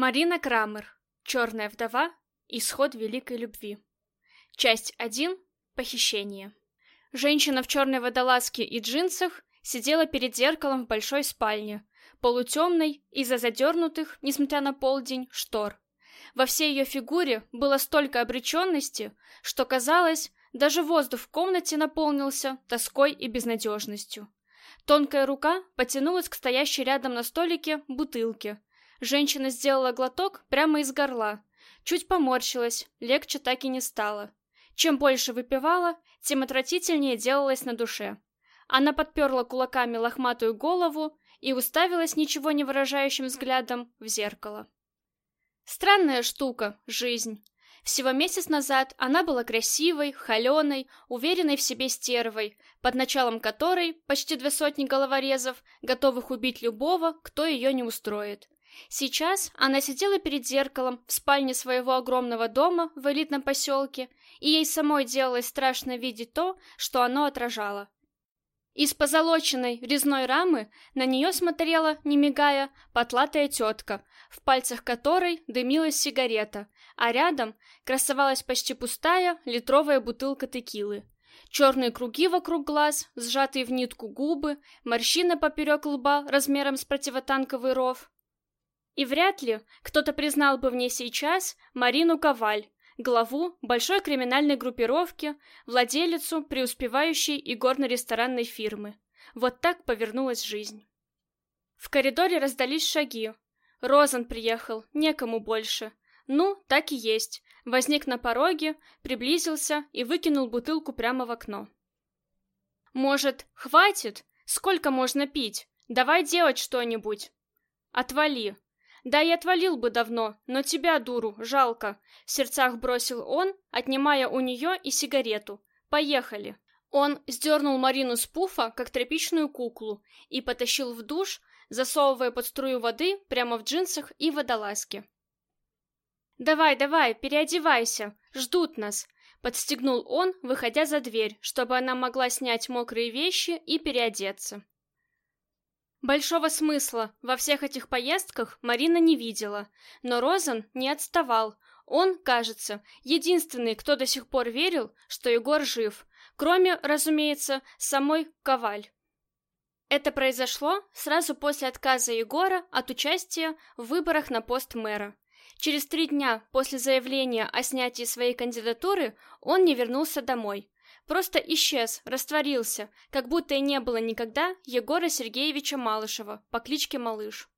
Марина Крамер. Черная вдова. Исход великой любви. Часть 1. Похищение. Женщина в черной водолазке и джинсах сидела перед зеркалом в большой спальне, полутемной из-за задернутых, несмотря на полдень, штор. Во всей ее фигуре было столько обреченности, что казалось, даже воздух в комнате наполнился тоской и безнадежностью. Тонкая рука потянулась к стоящей рядом на столике бутылке, Женщина сделала глоток прямо из горла. Чуть поморщилась, легче так и не стало. Чем больше выпивала, тем отвратительнее делалось на душе. Она подперла кулаками лохматую голову и уставилась ничего не выражающим взглядом в зеркало. Странная штука — жизнь. Всего месяц назад она была красивой, холеной, уверенной в себе стервой, под началом которой почти две сотни головорезов, готовых убить любого, кто ее не устроит. Сейчас она сидела перед зеркалом в спальне своего огромного дома в элитном поселке, и ей самой делалось страшно видеть то, что оно отражало. Из позолоченной резной рамы на нее смотрела, не мигая, потлатая тетка, в пальцах которой дымилась сигарета, а рядом красовалась почти пустая литровая бутылка текилы. Черные круги вокруг глаз, сжатые в нитку губы, морщины поперек лба размером с противотанковый ров. И вряд ли кто-то признал бы в ней сейчас Марину Коваль, главу большой криминальной группировки, владелицу преуспевающей игорно-ресторанной фирмы. Вот так повернулась жизнь. В коридоре раздались шаги. Розан приехал, некому больше. Ну, так и есть. Возник на пороге, приблизился и выкинул бутылку прямо в окно. «Может, хватит? Сколько можно пить? Давай делать что-нибудь!» «Отвали!» Да и отвалил бы давно, но тебя, дуру, жалко. В сердцах бросил он, отнимая у нее и сигарету. Поехали. Он сдернул Марину с пуфа, как тряпичную куклу, и потащил в душ, засовывая под струю воды прямо в джинсах и водолазке. «Давай, давай, переодевайся, ждут нас», — подстегнул он, выходя за дверь, чтобы она могла снять мокрые вещи и переодеться. Большого смысла во всех этих поездках Марина не видела, но Розан не отставал. Он, кажется, единственный, кто до сих пор верил, что Егор жив, кроме, разумеется, самой Коваль. Это произошло сразу после отказа Егора от участия в выборах на пост мэра. Через три дня после заявления о снятии своей кандидатуры он не вернулся домой. Просто исчез, растворился, как будто и не было никогда Егора Сергеевича Малышева по кличке Малыш.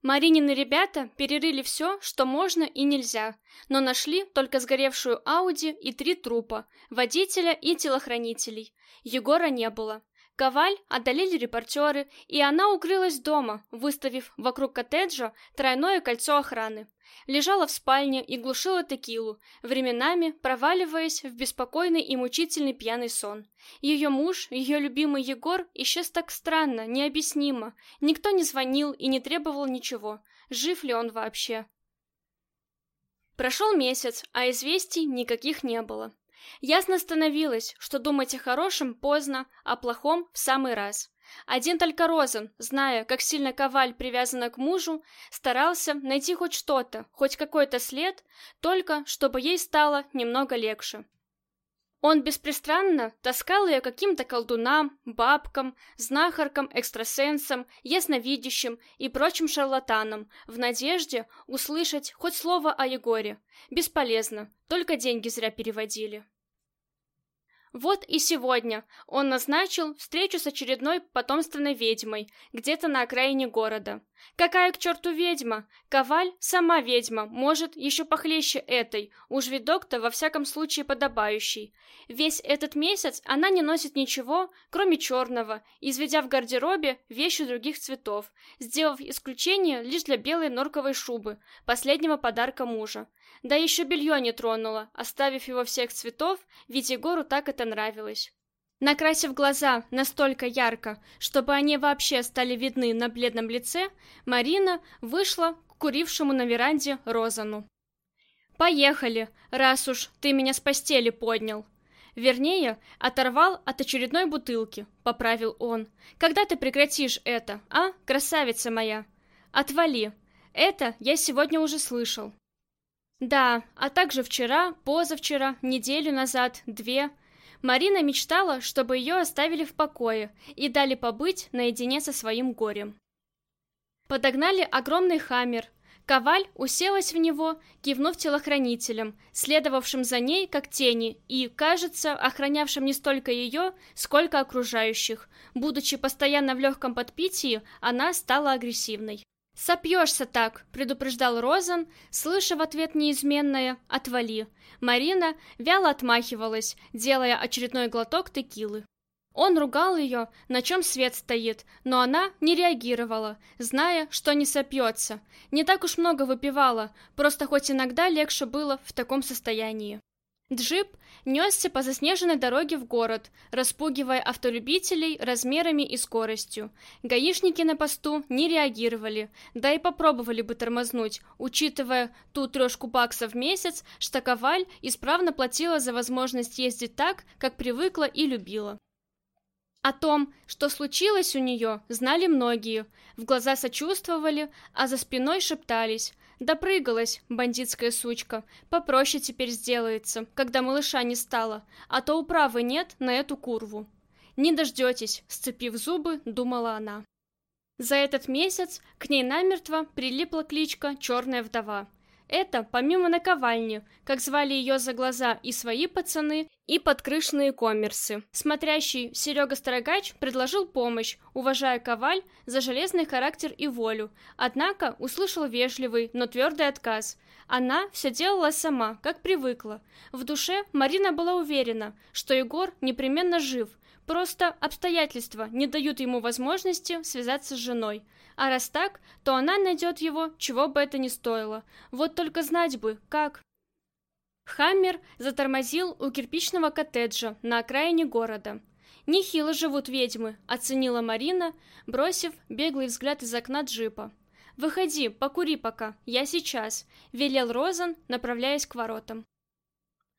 Маринины ребята перерыли все, что можно и нельзя, но нашли только сгоревшую Ауди и три трупа, водителя и телохранителей. Егора не было. Коваль одолели репортеры, и она укрылась дома, выставив вокруг коттеджа тройное кольцо охраны лежала в спальне и глушила текилу, временами проваливаясь в беспокойный и мучительный пьяный сон. Ее муж, ее любимый Егор, исчез так странно, необъяснимо. Никто не звонил и не требовал ничего. Жив ли он вообще? Прошел месяц, а известий никаких не было. Ясно становилось, что думать о хорошем поздно, а плохом в самый раз. Один только Розен, зная, как сильно Коваль привязана к мужу, старался найти хоть что-то, хоть какой-то след, только чтобы ей стало немного легче. Он беспрестанно таскал ее каким-то колдунам, бабкам, знахаркам, экстрасенсам, ясновидящим и прочим шарлатанам в надежде услышать хоть слово о Егоре. Бесполезно, только деньги зря переводили. Вот и сегодня он назначил встречу с очередной потомственной ведьмой, где-то на окраине города. Какая к черту ведьма? Коваль сама ведьма, может, еще похлеще этой, уж видок-то во всяком случае подобающий. Весь этот месяц она не носит ничего, кроме черного, изведя в гардеробе вещи других цветов, сделав исключение лишь для белой норковой шубы, последнего подарка мужа. Да еще белье не тронула, оставив его всех цветов, ведь Егору так это нравилось. Накрасив глаза настолько ярко, чтобы они вообще стали видны на бледном лице, Марина вышла к курившему на веранде Розану. «Поехали, раз уж ты меня с постели поднял!» Вернее, оторвал от очередной бутылки, поправил он. «Когда ты прекратишь это, а, красавица моя?» «Отвали!» Это я сегодня уже слышал. Да, а также вчера, позавчера, неделю назад, две. Марина мечтала, чтобы ее оставили в покое и дали побыть наедине со своим горем. Подогнали огромный хаммер. Коваль уселась в него, кивнув телохранителям, следовавшим за ней как тени и, кажется, охранявшим не столько ее, сколько окружающих. Будучи постоянно в легком подпитии, она стала агрессивной. «Сопьешься так», — предупреждал Розан, слыша в ответ неизменное «отвали». Марина вяло отмахивалась, делая очередной глоток текилы. Он ругал ее, на чем свет стоит, но она не реагировала, зная, что не сопьется. Не так уж много выпивала, просто хоть иногда легче было в таком состоянии. Джип несся по заснеженной дороге в город, распугивая автолюбителей размерами и скоростью. Гаишники на посту не реагировали, да и попробовали бы тормознуть, учитывая ту трешку баксов в месяц, что Коваль исправно платила за возможность ездить так, как привыкла и любила. О том, что случилось у нее, знали многие, в глаза сочувствовали, а за спиной шептались. Допрыгалась, бандитская сучка, попроще теперь сделается, когда малыша не стало, а то управы нет на эту курву. Не дождетесь, сцепив зубы, думала она. За этот месяц к ней намертво прилипла кличка «Черная вдова». Это помимо наковальни, как звали ее за глаза и свои пацаны, и подкрышные коммерсы. Смотрящий Серега Строгач предложил помощь, уважая Коваль за железный характер и волю, однако услышал вежливый, но твердый отказ. Она все делала сама, как привыкла. В душе Марина была уверена, что Егор непременно жив, просто обстоятельства не дают ему возможности связаться с женой. А раз так, то она найдет его, чего бы это ни стоило. Вот только знать бы, как. Хаммер затормозил у кирпичного коттеджа на окраине города. «Нехило живут ведьмы», — оценила Марина, бросив беглый взгляд из окна джипа. «Выходи, покури пока, я сейчас», — велел Розан, направляясь к воротам.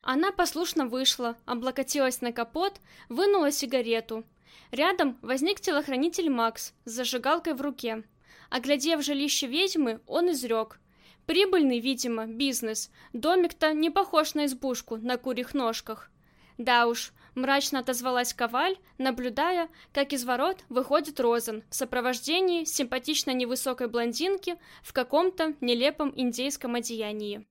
Она послушно вышла, облокотилась на капот, вынула сигарету. Рядом возник телохранитель Макс с зажигалкой в руке. Оглядев жилище ведьмы, он изрек. Прибыльный, видимо, бизнес. Домик-то не похож на избушку на курьих ножках. Да уж, мрачно отозвалась Коваль, наблюдая, как из ворот выходит Розен в сопровождении симпатично невысокой блондинки в каком-то нелепом индейском одеянии.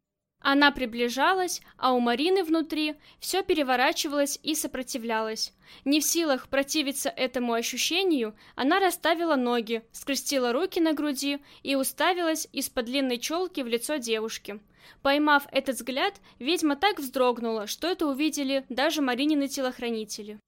Она приближалась, а у Марины внутри все переворачивалось и сопротивлялось. Не в силах противиться этому ощущению, она расставила ноги, скрестила руки на груди и уставилась из-под длинной челки в лицо девушки. Поймав этот взгляд, ведьма так вздрогнула, что это увидели даже Маринины телохранители.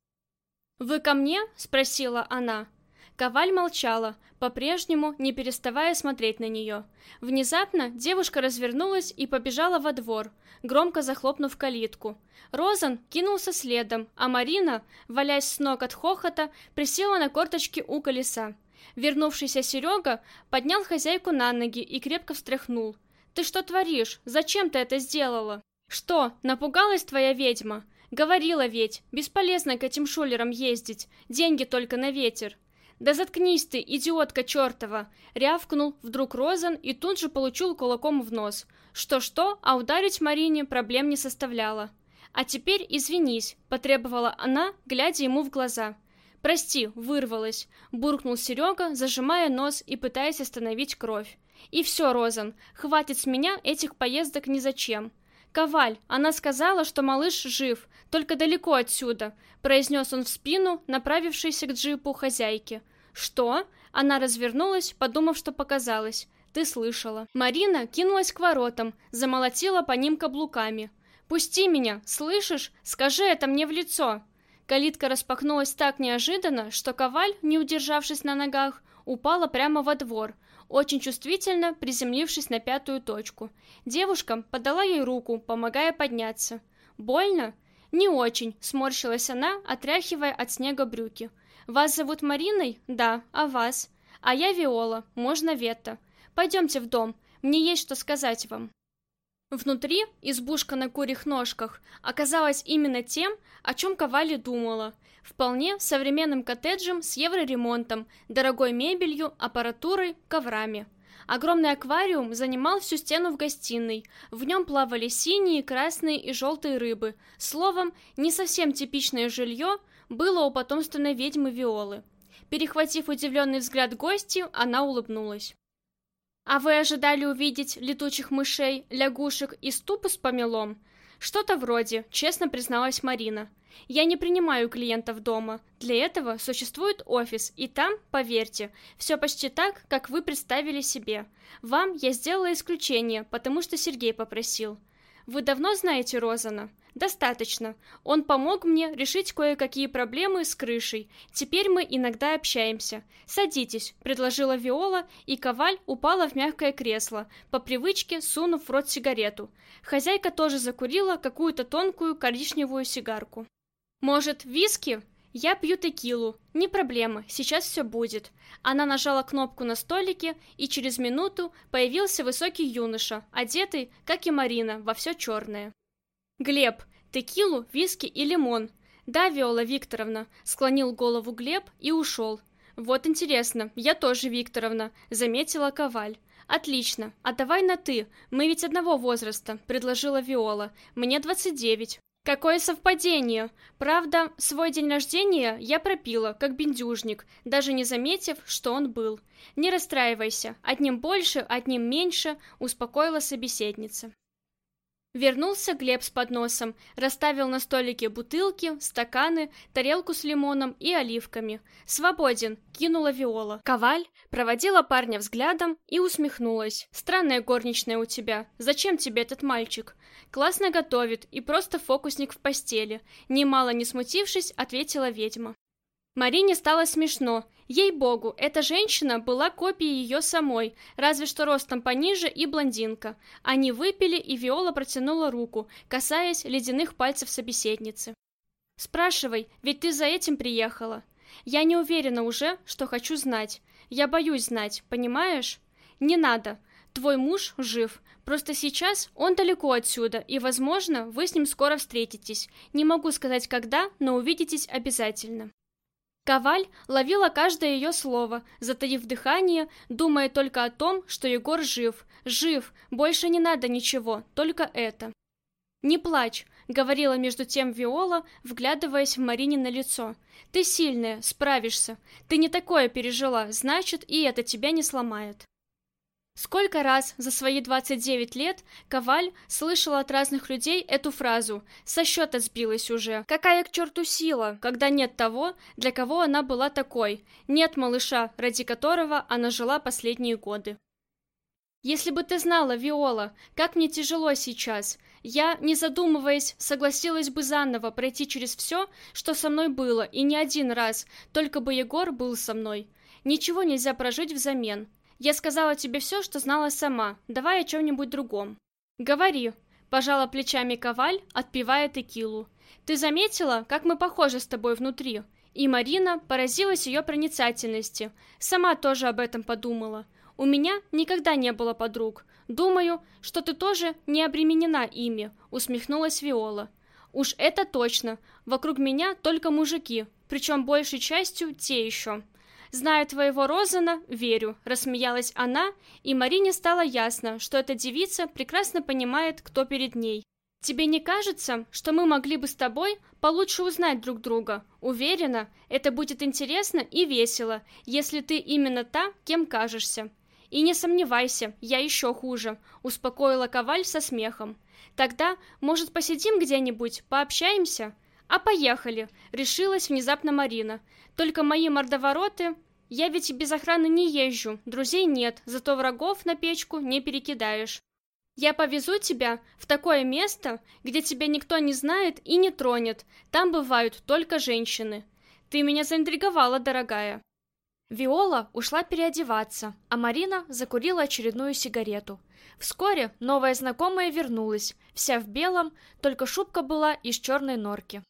«Вы ко мне?» — спросила она. Коваль молчала, по-прежнему не переставая смотреть на нее. Внезапно девушка развернулась и побежала во двор, громко захлопнув калитку. Розан кинулся следом, а Марина, валясь с ног от хохота, присела на корточки у колеса. Вернувшийся Серега поднял хозяйку на ноги и крепко встряхнул. «Ты что творишь? Зачем ты это сделала?» «Что, напугалась твоя ведьма?» «Говорила ведь, бесполезно к этим шулерам ездить, деньги только на ветер». «Да заткнись ты, идиотка чертова!» Рявкнул вдруг Розан и тут же получил кулаком в нос. Что-что, а ударить Марине проблем не составляло. «А теперь извинись», — потребовала она, глядя ему в глаза. «Прости, вырвалась», — буркнул Серега, зажимая нос и пытаясь остановить кровь. «И все, Розан, хватит с меня этих поездок ни зачем. «Коваль, она сказала, что малыш жив, только далеко отсюда», произнес он в спину, направившийся к джипу хозяйки. «Что?» Она развернулась, подумав, что показалось. «Ты слышала». Марина кинулась к воротам, замолотила по ним каблуками. «Пусти меня, слышишь? Скажи это мне в лицо!» Калитка распахнулась так неожиданно, что Коваль, не удержавшись на ногах, упала прямо во двор, очень чувствительно приземлившись на пятую точку. Девушка подала ей руку, помогая подняться. «Больно?» «Не очень», — сморщилась она, отряхивая от снега брюки. «Вас зовут Мариной?» «Да. А вас?» «А я Виола. Можно Ветта. Пойдемте в дом. Мне есть что сказать вам». Внутри избушка на курьих ножках оказалась именно тем, о чем Ковали думала. Вполне современным коттеджем с евроремонтом, дорогой мебелью, аппаратурой, коврами. Огромный аквариум занимал всю стену в гостиной. В нем плавали синие, красные и желтые рыбы. Словом, не совсем типичное жилье было у потомственной ведьмы Виолы. Перехватив удивленный взгляд гости, она улыбнулась. «А вы ожидали увидеть летучих мышей, лягушек и ступу с помелом?» «Что-то вроде», — честно призналась Марина. «Я не принимаю клиентов дома. Для этого существует офис, и там, поверьте, все почти так, как вы представили себе. Вам я сделала исключение, потому что Сергей попросил. Вы давно знаете Розана?» «Достаточно. Он помог мне решить кое-какие проблемы с крышей. Теперь мы иногда общаемся. Садитесь», — предложила Виола, и Коваль упала в мягкое кресло, по привычке сунув в рот сигарету. Хозяйка тоже закурила какую-то тонкую коричневую сигарку. «Может, виски?» «Я пью текилу. Не проблема, сейчас все будет». Она нажала кнопку на столике, и через минуту появился высокий юноша, одетый, как и Марина, во все черное. «Глеб, текилу, виски и лимон». «Да, Виола Викторовна», — склонил голову Глеб и ушел. «Вот интересно, я тоже Викторовна», — заметила Коваль. «Отлично, а давай на «ты», мы ведь одного возраста», — предложила Виола. «Мне двадцать девять». Какое совпадение! Правда, свой день рождения я пропила, как бендюжник, даже не заметив, что он был. Не расстраивайся, одним больше, одним меньше, успокоила собеседница. Вернулся Глеб с подносом, расставил на столике бутылки, стаканы, тарелку с лимоном и оливками. «Свободен!» — кинула Виола. Коваль проводила парня взглядом и усмехнулась. «Странная горничная у тебя. Зачем тебе этот мальчик?» «Классно готовит и просто фокусник в постели», — немало не смутившись, ответила ведьма. Марине стало смешно. Ей-богу, эта женщина была копией ее самой, разве что ростом пониже и блондинка. Они выпили, и Виола протянула руку, касаясь ледяных пальцев собеседницы. «Спрашивай, ведь ты за этим приехала?» «Я не уверена уже, что хочу знать. Я боюсь знать, понимаешь?» «Не надо. Твой муж жив. Просто сейчас он далеко отсюда, и, возможно, вы с ним скоро встретитесь. Не могу сказать когда, но увидитесь обязательно». Коваль ловила каждое ее слово, затаив дыхание, думая только о том, что Егор жив. Жив, больше не надо ничего, только это. «Не плачь», — говорила между тем Виола, вглядываясь в Марине на лицо. «Ты сильная, справишься. Ты не такое пережила, значит, и это тебя не сломает». Сколько раз за свои 29 лет Коваль слышала от разных людей эту фразу «со счета сбилась уже». Какая к черту сила, когда нет того, для кого она была такой, нет малыша, ради которого она жила последние годы. Если бы ты знала, Виола, как мне тяжело сейчас, я, не задумываясь, согласилась бы заново пройти через все, что со мной было, и не один раз, только бы Егор был со мной. Ничего нельзя прожить взамен. Я сказала тебе все, что знала сама. Давай о чем-нибудь другом. Говори. Пожала плечами Коваль, отпивая текилу. Ты заметила, как мы похожи с тобой внутри? И Марина поразилась ее проницательности. Сама тоже об этом подумала. У меня никогда не было подруг. Думаю, что ты тоже не обременена ими, усмехнулась Виола. Уж это точно. Вокруг меня только мужики, причем большей частью те еще. «Зная твоего Розана, верю», — рассмеялась она, и Марине стало ясно, что эта девица прекрасно понимает, кто перед ней. «Тебе не кажется, что мы могли бы с тобой получше узнать друг друга? Уверена, это будет интересно и весело, если ты именно та, кем кажешься». «И не сомневайся, я еще хуже», — успокоила Коваль со смехом. «Тогда, может, посидим где-нибудь, пообщаемся?» «А поехали!» — решилась внезапно Марина. «Только мои мордовороты...» «Я ведь без охраны не езжу, друзей нет, зато врагов на печку не перекидаешь. Я повезу тебя в такое место, где тебя никто не знает и не тронет. Там бывают только женщины. Ты меня заинтриговала, дорогая». Виола ушла переодеваться, а Марина закурила очередную сигарету. Вскоре новая знакомая вернулась, вся в белом, только шубка была из черной норки.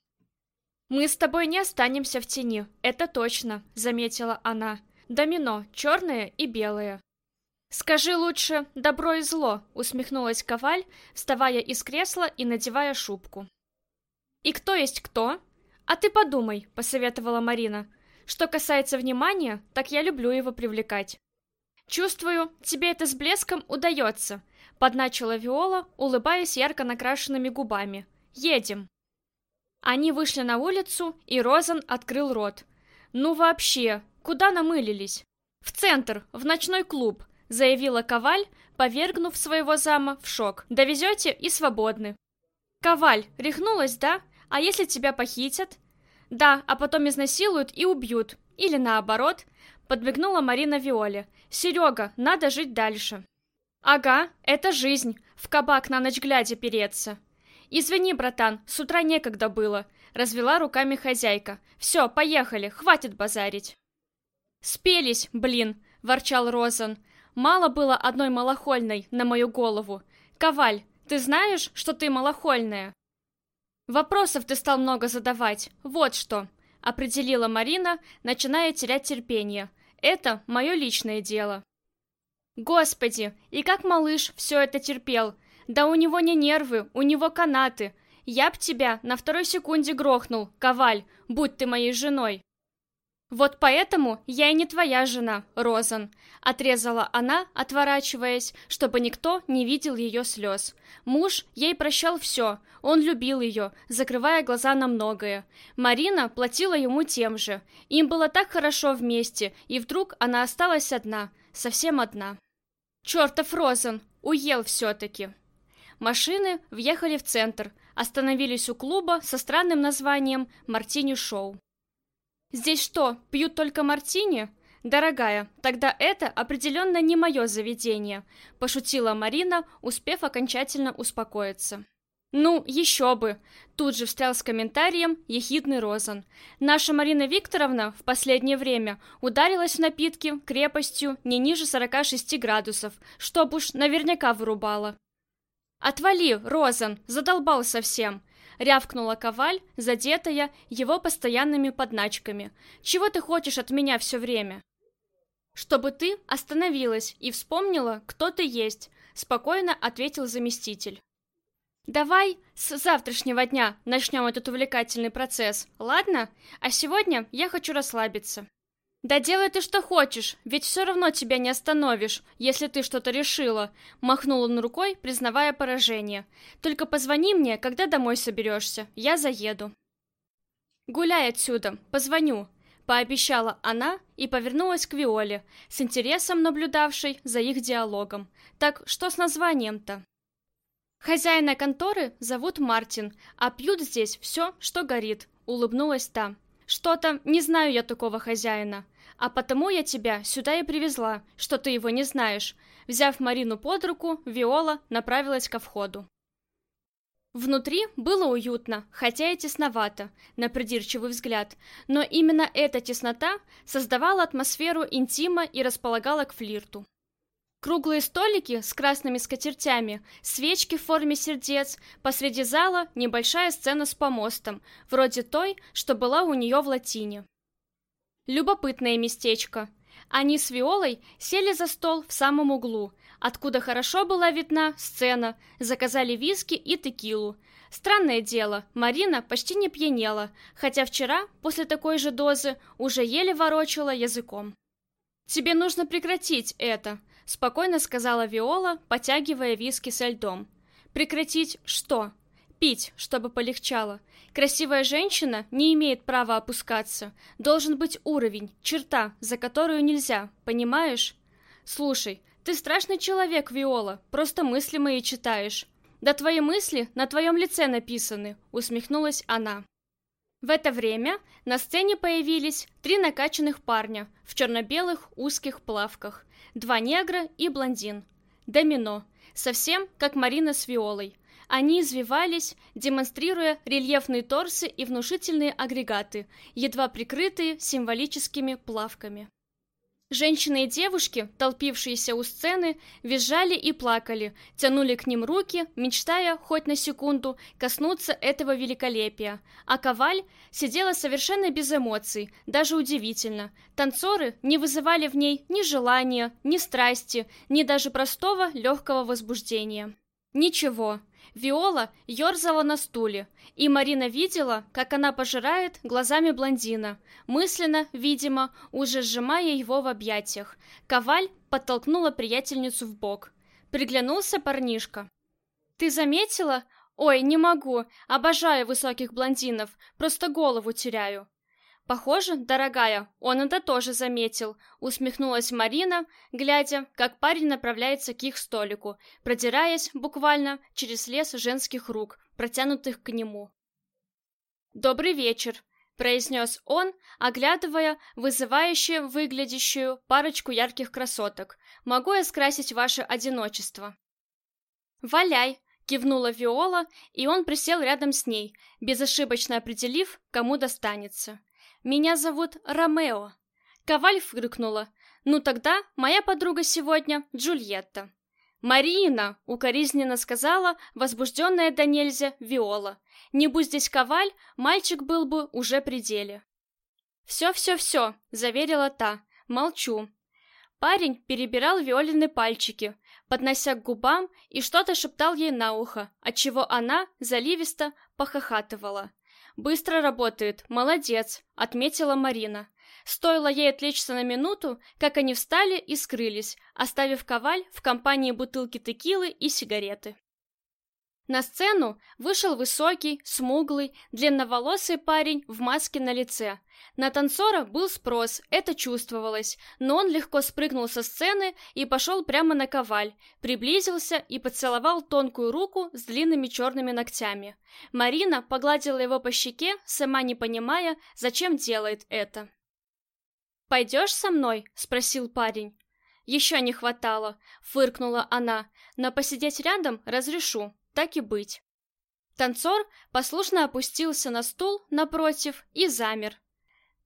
«Мы с тобой не останемся в тени, это точно», — заметила она. «Домино, черное и белое». «Скажи лучше «добро и зло», — усмехнулась Коваль, вставая из кресла и надевая шубку. «И кто есть кто?» «А ты подумай», — посоветовала Марина. «Что касается внимания, так я люблю его привлекать». «Чувствую, тебе это с блеском удается», — подначила Виола, улыбаясь ярко накрашенными губами. «Едем». Они вышли на улицу, и Розан открыл рот. «Ну вообще, куда намылились?» «В центр, в ночной клуб», — заявила Коваль, повергнув своего зама в шок. «Довезете и свободны». «Коваль, рехнулась, да? А если тебя похитят?» «Да, а потом изнасилуют и убьют. Или наоборот», — подмигнула Марина Виоле. «Серега, надо жить дальше». «Ага, это жизнь. В кабак на ночь глядя переться». «Извини, братан, с утра некогда было», — развела руками хозяйка. «Все, поехали, хватит базарить». «Спелись, блин», — ворчал Розан. «Мало было одной малохольной на мою голову. Коваль, ты знаешь, что ты малохольная?» «Вопросов ты стал много задавать. Вот что», — определила Марина, начиная терять терпение. «Это мое личное дело». «Господи, и как малыш все это терпел? Да у него не нервы, у него канаты. Я б тебя на второй секунде грохнул, Коваль, будь ты моей женой». «Вот поэтому я и не твоя жена, Розан», — отрезала она, отворачиваясь, чтобы никто не видел ее слез. Муж ей прощал все, он любил ее, закрывая глаза на многое. Марина платила ему тем же. Им было так хорошо вместе, и вдруг она осталась одна, совсем одна. «Чертов Розан, уел все-таки». Машины въехали в центр, остановились у клуба со странным названием «Мартини Шоу». «Здесь что, пьют только мартини?» «Дорогая, тогда это определенно не мое заведение», – пошутила Марина, успев окончательно успокоиться. «Ну, еще бы!» – тут же встрял с комментарием ехидный Розан. «Наша Марина Викторовна в последнее время ударилась в напитки крепостью не ниже 46 градусов, чтоб уж наверняка вырубала». «Отвали, Розан, задолбал совсем!» рявкнула Коваль, задетая его постоянными подначками. «Чего ты хочешь от меня все время?» «Чтобы ты остановилась и вспомнила, кто ты есть», — спокойно ответил заместитель. «Давай с завтрашнего дня начнем этот увлекательный процесс, ладно? А сегодня я хочу расслабиться». «Да делай ты что хочешь, ведь все равно тебя не остановишь, если ты что-то решила», — махнул он рукой, признавая поражение. «Только позвони мне, когда домой соберешься, я заеду». «Гуляй отсюда, позвоню», — пообещала она и повернулась к Виоле, с интересом наблюдавшей за их диалогом. «Так что с названием-то?» «Хозяина конторы зовут Мартин, а пьют здесь все, что горит», — улыбнулась та. «Что-то не знаю я такого хозяина. А потому я тебя сюда и привезла, что ты его не знаешь. Взяв Марину под руку, Виола направилась ко входу. Внутри было уютно, хотя и тесновато, на придирчивый взгляд, но именно эта теснота создавала атмосферу интима и располагала к флирту. Круглые столики с красными скатертями, свечки в форме сердец, посреди зала небольшая сцена с помостом, вроде той, что была у нее в латине. Любопытное местечко. Они с Виолой сели за стол в самом углу, откуда хорошо была видна сцена, заказали виски и текилу. Странное дело, Марина почти не пьянела, хотя вчера, после такой же дозы, уже еле ворочала языком. «Тебе нужно прекратить это», — спокойно сказала Виола, потягивая виски со льдом. «Прекратить что?» Пить, чтобы полегчало. Красивая женщина не имеет права опускаться. Должен быть уровень, черта, за которую нельзя, понимаешь? Слушай, ты страшный человек, Виола, просто мысли мои читаешь. Да твои мысли на твоем лице написаны, усмехнулась она. В это время на сцене появились три накачанных парня в черно-белых узких плавках, два негра и блондин. Домино, совсем как Марина с Виолой. Они извивались, демонстрируя рельефные торсы и внушительные агрегаты, едва прикрытые символическими плавками. Женщины и девушки, толпившиеся у сцены, визжали и плакали, тянули к ним руки, мечтая хоть на секунду коснуться этого великолепия. А Коваль сидела совершенно без эмоций, даже удивительно. Танцоры не вызывали в ней ни желания, ни страсти, ни даже простого легкого возбуждения. Ничего. Виола ерзала на стуле, и Марина видела, как она пожирает глазами блондина, мысленно, видимо, уже сжимая его в объятиях. Коваль подтолкнула приятельницу в бок. Приглянулся парнишка. «Ты заметила? Ой, не могу. Обожаю высоких блондинов. Просто голову теряю». «Похоже, дорогая, он это тоже заметил», — усмехнулась Марина, глядя, как парень направляется к их столику, продираясь буквально через лес женских рук, протянутых к нему. «Добрый вечер», — произнес он, оглядывая вызывающую выглядящую парочку ярких красоток. «Могу я скрасить ваше одиночество?» «Валяй!» — кивнула Виола, и он присел рядом с ней, безошибочно определив, кому достанется. Меня зовут Ромео. Коваль фыркнула. Ну тогда моя подруга сегодня Джульетта. «Марина!» — укоризненно сказала возбужденная до нельзя Виола. «Не будь здесь Коваль, мальчик был бы уже при деле». «Все-все-все», — заверила та. «Молчу». Парень перебирал Виолины пальчики, поднося к губам и что-то шептал ей на ухо, отчего она заливисто похохатывала. «Быстро работает, молодец», — отметила Марина. Стоило ей отвлечься на минуту, как они встали и скрылись, оставив коваль в компании бутылки текилы и сигареты. На сцену вышел высокий, смуглый, длинноволосый парень в маске на лице. На танцора был спрос, это чувствовалось, но он легко спрыгнул со сцены и пошел прямо на коваль, приблизился и поцеловал тонкую руку с длинными черными ногтями. Марина погладила его по щеке, сама не понимая, зачем делает это. «Пойдешь со мной?» — спросил парень. «Еще не хватало», — фыркнула она, «но посидеть рядом разрешу, так и быть». Танцор послушно опустился на стул напротив и замер.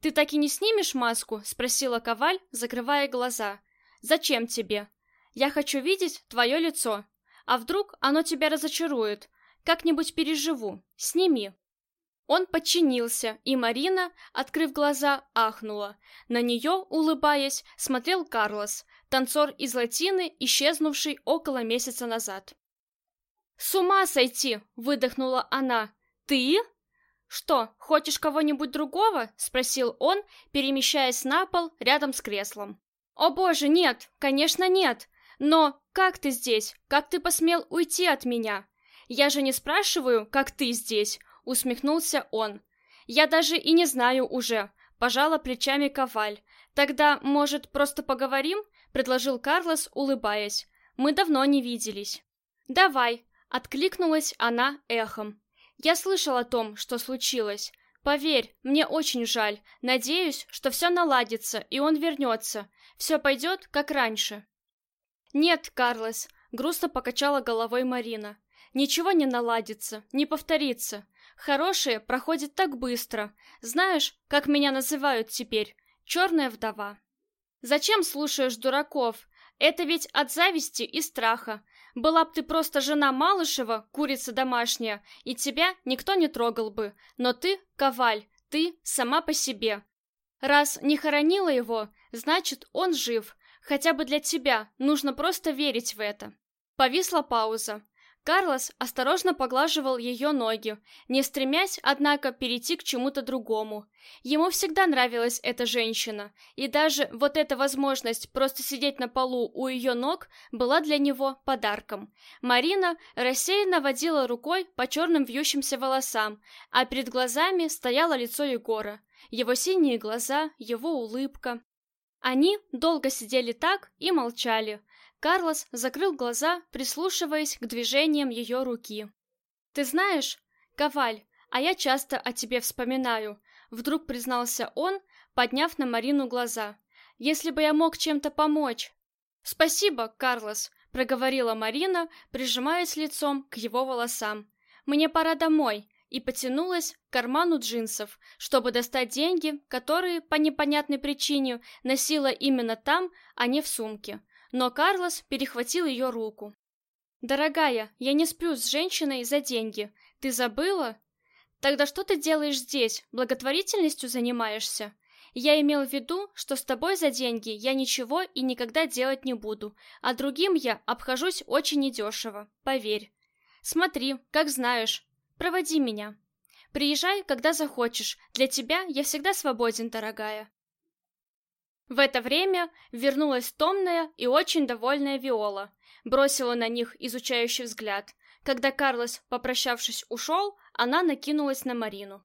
«Ты так и не снимешь маску?» — спросила Коваль, закрывая глаза. «Зачем тебе? Я хочу видеть твое лицо. А вдруг оно тебя разочарует? Как-нибудь переживу. Сними». Он подчинился, и Марина, открыв глаза, ахнула. На нее, улыбаясь, смотрел Карлос, танцор из латины, исчезнувший около месяца назад. «С ума сойти!» — выдохнула она. «Ты?» «Что, хочешь кого-нибудь другого?» — спросил он, перемещаясь на пол рядом с креслом. «О боже, нет, конечно нет! Но как ты здесь? Как ты посмел уйти от меня? Я же не спрашиваю, как ты здесь усмехнулся он. Я даже и не знаю уже, пожала плечами Коваль. Тогда, может, просто поговорим? предложил Карлос, улыбаясь. Мы давно не виделись. Давай, откликнулась она эхом. Я слышал о том, что случилось. Поверь, мне очень жаль. Надеюсь, что все наладится, и он вернется. Все пойдет, как раньше. Нет, Карлос, грустно покачала головой Марина. Ничего не наладится, не повторится. Хорошее проходит так быстро. Знаешь, как меня называют теперь? Черная вдова. Зачем слушаешь дураков? Это ведь от зависти и страха. Была б ты просто жена Малышева, курица домашняя, и тебя никто не трогал бы. Но ты — коваль, ты сама по себе. Раз не хоронила его, значит, он жив. Хотя бы для тебя нужно просто верить в это. Повисла пауза. Карлос осторожно поглаживал ее ноги, не стремясь, однако, перейти к чему-то другому. Ему всегда нравилась эта женщина, и даже вот эта возможность просто сидеть на полу у ее ног была для него подарком. Марина рассеянно водила рукой по черным вьющимся волосам, а перед глазами стояло лицо Егора, его синие глаза, его улыбка. Они долго сидели так и молчали, Карлос закрыл глаза, прислушиваясь к движениям ее руки. «Ты знаешь, Коваль, а я часто о тебе вспоминаю», — вдруг признался он, подняв на Марину глаза. «Если бы я мог чем-то помочь...» «Спасибо, Карлос», — проговорила Марина, прижимаясь лицом к его волосам. «Мне пора домой», и потянулась к карману джинсов, чтобы достать деньги, которые, по непонятной причине, носила именно там, а не в сумке но Карлос перехватил ее руку. «Дорогая, я не сплю с женщиной за деньги. Ты забыла? Тогда что ты делаешь здесь? Благотворительностью занимаешься?» Я имел в виду, что с тобой за деньги я ничего и никогда делать не буду, а другим я обхожусь очень недешево, поверь. Смотри, как знаешь. Проводи меня. Приезжай, когда захочешь. Для тебя я всегда свободен, дорогая. В это время вернулась томная и очень довольная Виола. Бросила на них изучающий взгляд. Когда Карлос, попрощавшись, ушел, она накинулась на Марину.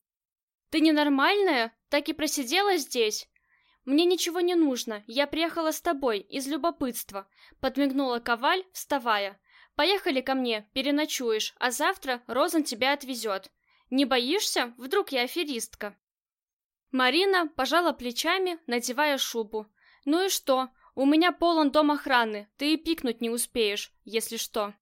«Ты ненормальная? Так и просидела здесь?» «Мне ничего не нужно, я приехала с тобой, из любопытства», — подмигнула Коваль, вставая. «Поехали ко мне, переночуешь, а завтра Розан тебя отвезет. Не боишься? Вдруг я аферистка?» Марина пожала плечами, надевая шубу. «Ну и что? У меня полон дом охраны, ты и пикнуть не успеешь, если что».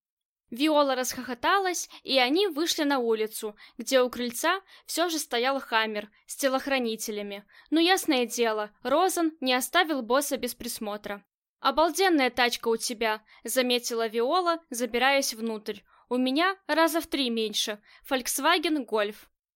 Виола расхохоталась, и они вышли на улицу, где у крыльца все же стоял Хаммер с телохранителями. Но ясное дело, Розан не оставил босса без присмотра. «Обалденная тачка у тебя», — заметила Виола, забираясь внутрь. «У меня раза в три меньше. Volkswagen Golf».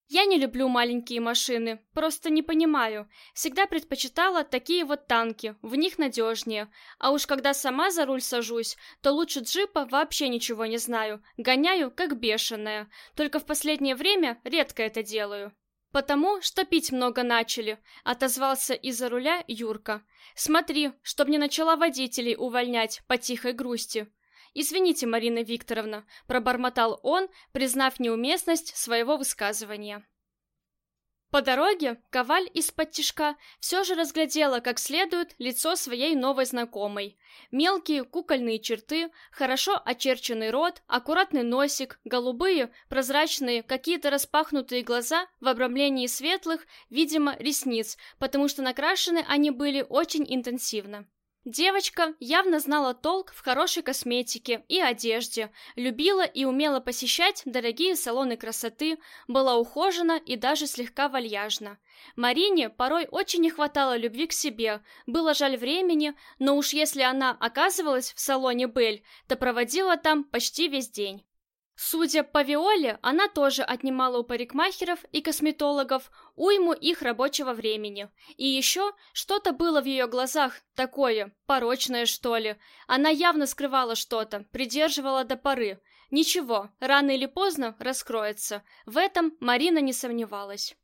Я не люблю маленькие машины, просто не понимаю. Всегда предпочитала такие вот танки, в них надежнее. А уж когда сама за руль сажусь, то лучше джипа вообще ничего не знаю. Гоняю, как бешеная. Только в последнее время редко это делаю. «Потому что пить много начали», — отозвался из-за руля Юрка. «Смотри, чтоб не начала водителей увольнять по тихой грусти». «Извините, Марина Викторовна», — пробормотал он, признав неуместность своего высказывания. По дороге Коваль из-под тишка все же разглядела как следует лицо своей новой знакомой. Мелкие кукольные черты, хорошо очерченный рот, аккуратный носик, голубые, прозрачные, какие-то распахнутые глаза в обрамлении светлых, видимо, ресниц, потому что накрашены они были очень интенсивно. Девочка явно знала толк в хорошей косметике и одежде, любила и умела посещать дорогие салоны красоты, была ухожена и даже слегка вальяжна. Марине порой очень не хватало любви к себе, было жаль времени, но уж если она оказывалась в салоне Бель, то проводила там почти весь день. Судя по Виоле, она тоже отнимала у парикмахеров и косметологов уйму их рабочего времени. И еще что-то было в ее глазах такое, порочное что ли. Она явно скрывала что-то, придерживала до поры. Ничего, рано или поздно раскроется. В этом Марина не сомневалась.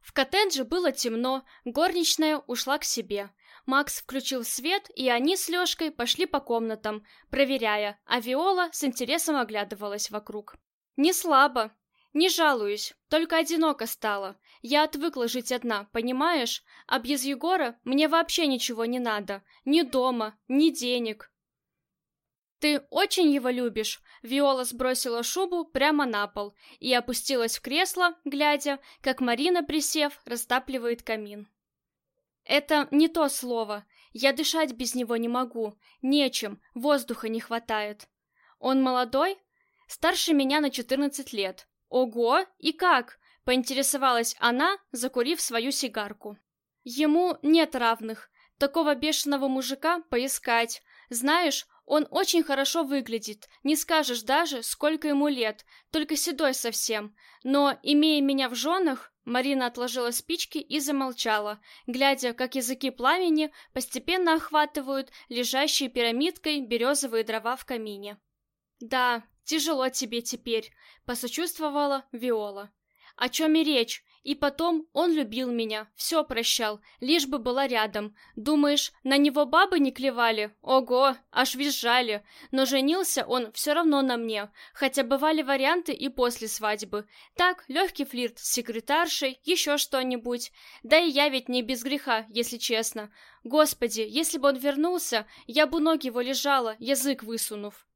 В коттедже было темно, горничная ушла к себе. Макс включил свет, и они с Лёшкой пошли по комнатам, проверяя, а Виола с интересом оглядывалась вокруг. «Не слабо. Не жалуюсь, только одиноко стало. Я отвыкла жить одна, понимаешь? А без Егора мне вообще ничего не надо. Ни дома, ни денег». «Ты очень его любишь?» Виола сбросила шубу прямо на пол и опустилась в кресло, глядя, как Марина, присев, растапливает камин. Это не то слово. Я дышать без него не могу. Нечем, воздуха не хватает. Он молодой? Старше меня на 14 лет. Ого, и как? Поинтересовалась она, закурив свою сигарку. Ему нет равных. Такого бешеного мужика поискать. Знаешь, он очень хорошо выглядит, не скажешь даже, сколько ему лет, только седой совсем. Но, имея меня в женах, Марина отложила спички и замолчала, глядя, как языки пламени постепенно охватывают лежащие пирамидкой березовые дрова в камине. «Да, тяжело тебе теперь», — посочувствовала Виола. «О чем и речь? И потом он любил меня, все прощал, лишь бы была рядом. Думаешь, на него бабы не клевали? Ого, аж визжали. Но женился он все равно на мне, хотя бывали варианты и после свадьбы. Так, легкий флирт с секретаршей, еще что-нибудь. Да и я ведь не без греха, если честно. Господи, если бы он вернулся, я бы ноги его лежала, язык высунув.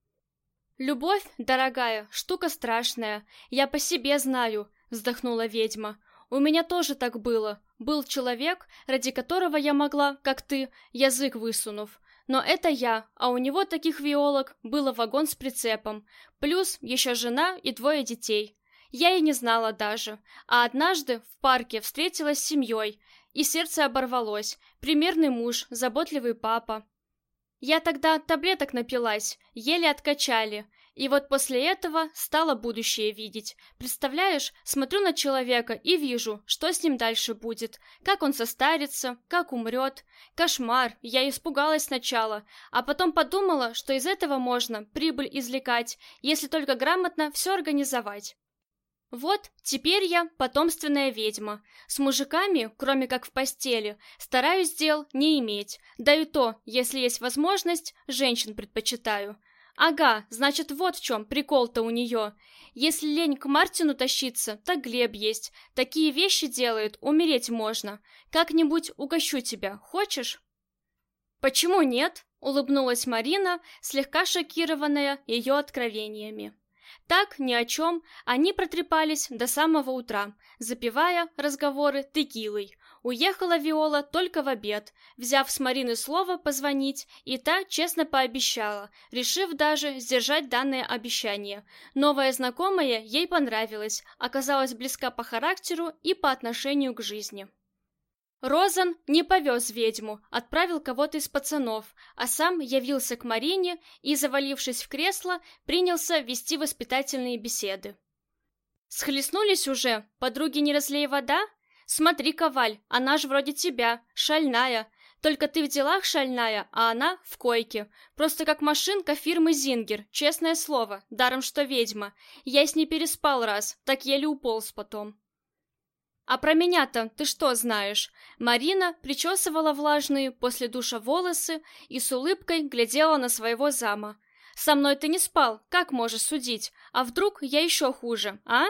«Любовь, дорогая, штука страшная. Я по себе знаю», — вздохнула ведьма. У меня тоже так было. Был человек, ради которого я могла, как ты, язык высунув. Но это я, а у него таких виолок было вагон с прицепом. Плюс еще жена и двое детей. Я и не знала даже. А однажды в парке встретилась с семьей, и сердце оборвалось. Примерный муж, заботливый папа. Я тогда таблеток напилась, еле откачали. И вот после этого стала будущее видеть. Представляешь, смотрю на человека и вижу, что с ним дальше будет, как он состарится, как умрет. Кошмар, я испугалась сначала, а потом подумала, что из этого можно прибыль извлекать, если только грамотно все организовать. Вот, теперь я потомственная ведьма. С мужиками, кроме как в постели, стараюсь дел не иметь. Да и то, если есть возможность, женщин предпочитаю. Ага, значит, вот в чем прикол-то у нее. Если лень к Мартину тащиться, так Глеб есть. Такие вещи делает, умереть можно. Как-нибудь угощу тебя, хочешь? Почему нет? Улыбнулась Марина, слегка шокированная ее откровениями. Так, ни о чем, они протрепались до самого утра, запивая разговоры текилой. Уехала Виола только в обед, взяв с Марины слово позвонить, и та честно пообещала, решив даже сдержать данное обещание. Новая знакомая ей понравилась, оказалась близка по характеру и по отношению к жизни. Розан не повез ведьму, отправил кого-то из пацанов, а сам явился к Марине и, завалившись в кресло, принялся вести воспитательные беседы. «Схлестнулись уже? Подруги не разлей вода? Смотри, Коваль, она ж вроде тебя, шальная. Только ты в делах шальная, а она в койке. Просто как машинка фирмы Зингер, честное слово, даром что ведьма. Я с ней переспал раз, так еле уполз потом». «А про меня-то ты что знаешь?» Марина причесывала влажные после душа волосы и с улыбкой глядела на своего зама. «Со мной ты не спал, как можешь судить? А вдруг я еще хуже, а?»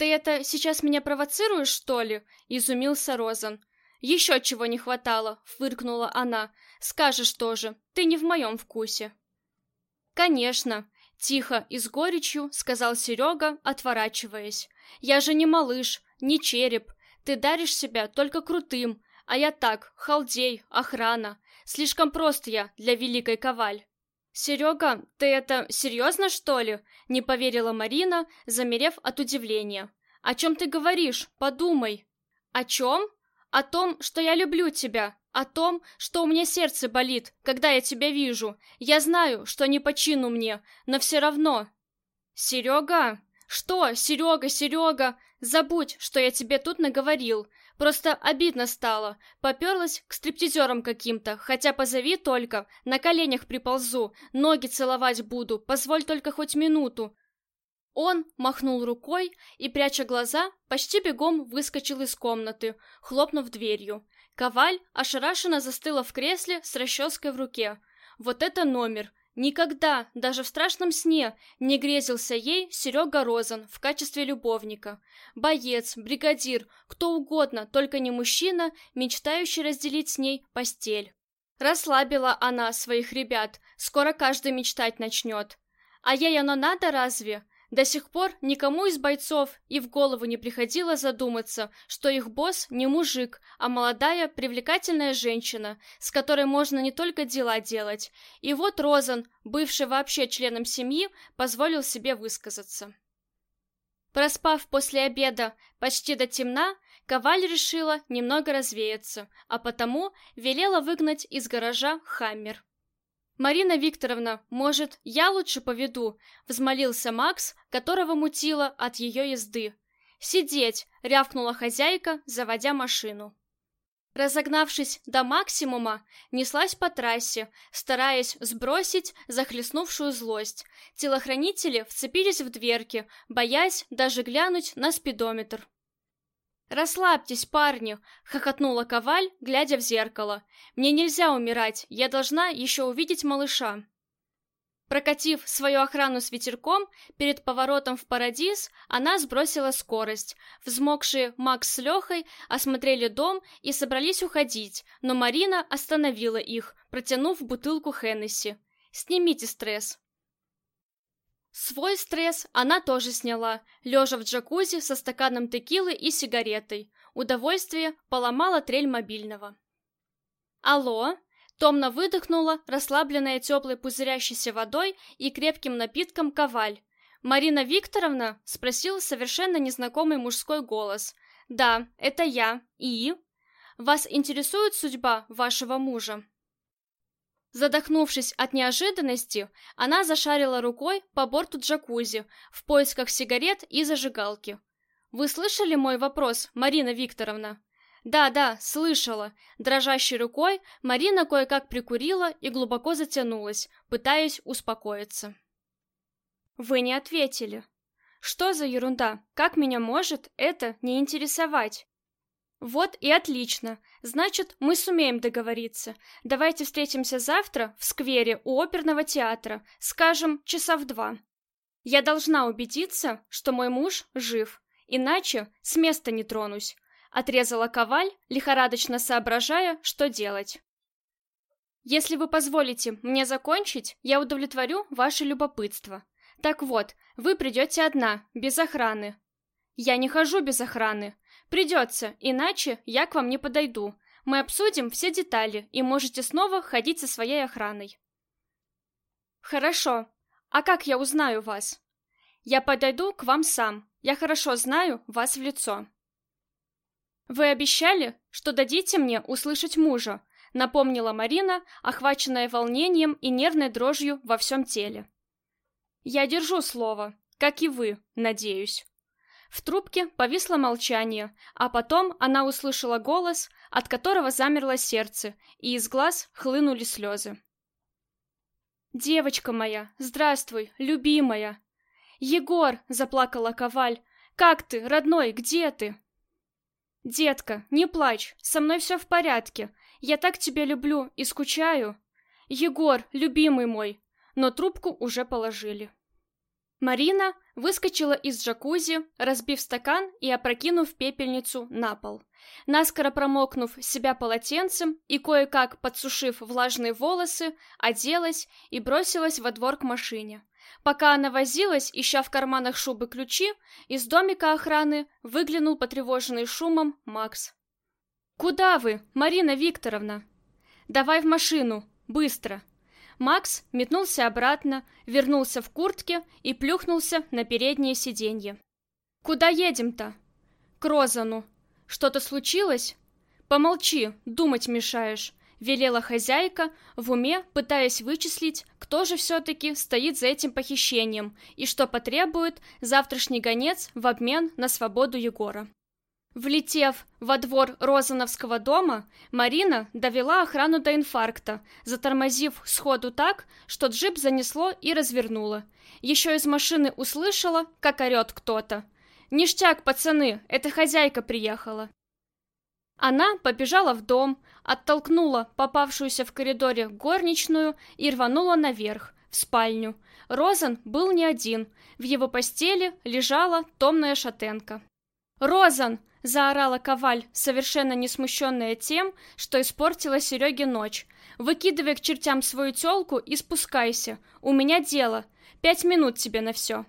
«Ты это сейчас меня провоцируешь, что ли?» — изумился Розан. «Еще чего не хватало», — фыркнула она. «Скажешь тоже, ты не в моем вкусе». «Конечно», — тихо и с горечью сказал Серега, отворачиваясь. «Я же не малыш, не череп. Ты даришь себя только крутым, а я так, халдей, охрана. Слишком прост я для великой коваль. «Серега, ты это серьезно, что ли?» — не поверила Марина, замерев от удивления. «О чем ты говоришь? Подумай». «О чем?» «О том, что я люблю тебя, о том, что у меня сердце болит, когда я тебя вижу. Я знаю, что не по чину мне, но все равно». «Серега?» «Что, Серега, Серега? Забудь, что я тебе тут наговорил. Просто обидно стало. Поперлась к стриптизерам каким-то, хотя позови только, на коленях приползу, ноги целовать буду, позволь только хоть минуту». Он махнул рукой и, пряча глаза, почти бегом выскочил из комнаты, хлопнув дверью. Коваль ошарашенно застыла в кресле с расческой в руке. Вот это номер! Никогда, даже в страшном сне, не грезился ей Серега Розан в качестве любовника. Боец, бригадир, кто угодно, только не мужчина, мечтающий разделить с ней постель. Расслабила она своих ребят, скоро каждый мечтать начнет. А ей оно надо разве? До сих пор никому из бойцов и в голову не приходило задуматься, что их босс не мужик, а молодая привлекательная женщина, с которой можно не только дела делать. И вот Розан, бывший вообще членом семьи, позволил себе высказаться. Проспав после обеда почти до темна, Коваль решила немного развеяться, а потому велела выгнать из гаража Хаммер. «Марина Викторовна, может, я лучше поведу?» — взмолился Макс, которого мутило от ее езды. «Сидеть!» — рявкнула хозяйка, заводя машину. Разогнавшись до максимума, неслась по трассе, стараясь сбросить захлестнувшую злость. Телохранители вцепились в дверки, боясь даже глянуть на спидометр. «Расслабьтесь, парни!» — хохотнула Коваль, глядя в зеркало. «Мне нельзя умирать, я должна еще увидеть малыша». Прокатив свою охрану с ветерком, перед поворотом в Парадис она сбросила скорость. Взмокшие Макс с Лехой осмотрели дом и собрались уходить, но Марина остановила их, протянув бутылку Хеннесси. «Снимите стресс». Свой стресс она тоже сняла, лежа в джакузи со стаканом текилы и сигаретой. Удовольствие поломало трель мобильного. «Алло?» Томно выдохнула, расслабленная теплой пузырящейся водой и крепким напитком коваль. «Марина Викторовна?» — спросил совершенно незнакомый мужской голос. «Да, это я. И?» «Вас интересует судьба вашего мужа?» Задохнувшись от неожиданности, она зашарила рукой по борту джакузи в поисках сигарет и зажигалки. «Вы слышали мой вопрос, Марина Викторовна?» «Да-да, слышала». Дрожащей рукой Марина кое-как прикурила и глубоко затянулась, пытаясь успокоиться. «Вы не ответили. Что за ерунда? Как меня может это не интересовать?» «Вот и отлично. Значит, мы сумеем договориться. Давайте встретимся завтра в сквере у оперного театра, скажем, часа в два. Я должна убедиться, что мой муж жив, иначе с места не тронусь. Отрезала Коваль, лихорадочно соображая, что делать. «Если вы позволите мне закончить, я удовлетворю ваше любопытство. Так вот, вы придете одна, без охраны». «Я не хожу без охраны. Придется, иначе я к вам не подойду. Мы обсудим все детали, и можете снова ходить со своей охраной». «Хорошо. А как я узнаю вас?» «Я подойду к вам сам. Я хорошо знаю вас в лицо». «Вы обещали, что дадите мне услышать мужа», напомнила Марина, охваченная волнением и нервной дрожью во всем теле. «Я держу слово, как и вы, надеюсь». В трубке повисло молчание, а потом она услышала голос, от которого замерло сердце, и из глаз хлынули слезы. «Девочка моя, здравствуй, любимая!» «Егор!» — заплакала Коваль. «Как ты, родной, где ты?» «Детка, не плачь, со мной все в порядке. Я так тебя люблю и скучаю. Егор, любимый мой!» Но трубку уже положили. Марина выскочила из джакузи, разбив стакан и опрокинув пепельницу на пол. Наскоро промокнув себя полотенцем и кое-как подсушив влажные волосы, оделась и бросилась во двор к машине. Пока она возилась, ища в карманах шубы ключи, из домика охраны выглянул потревоженный шумом Макс. «Куда вы, Марина Викторовна?» «Давай в машину, быстро!» Макс метнулся обратно, вернулся в куртке и плюхнулся на переднее сиденье. «Куда едем-то?» «К Розану. Что-то случилось?» «Помолчи, думать мешаешь велела хозяйка, в уме пытаясь вычислить, кто же все-таки стоит за этим похищением и что потребует завтрашний гонец в обмен на свободу Егора. Влетев во двор Розановского дома, Марина довела охрану до инфаркта, затормозив сходу так, что джип занесло и развернуло. Еще из машины услышала, как орет кто-то. «Ништяк, пацаны, это хозяйка приехала». Она побежала в дом, оттолкнула попавшуюся в коридоре горничную и рванула наверх, в спальню. Розан был не один, в его постели лежала томная шатенка. «Розан!» — заорала Коваль, совершенно не смущенная тем, что испортила Сереге ночь. «Выкидывай к чертям свою телку и спускайся. У меня дело. Пять минут тебе на все».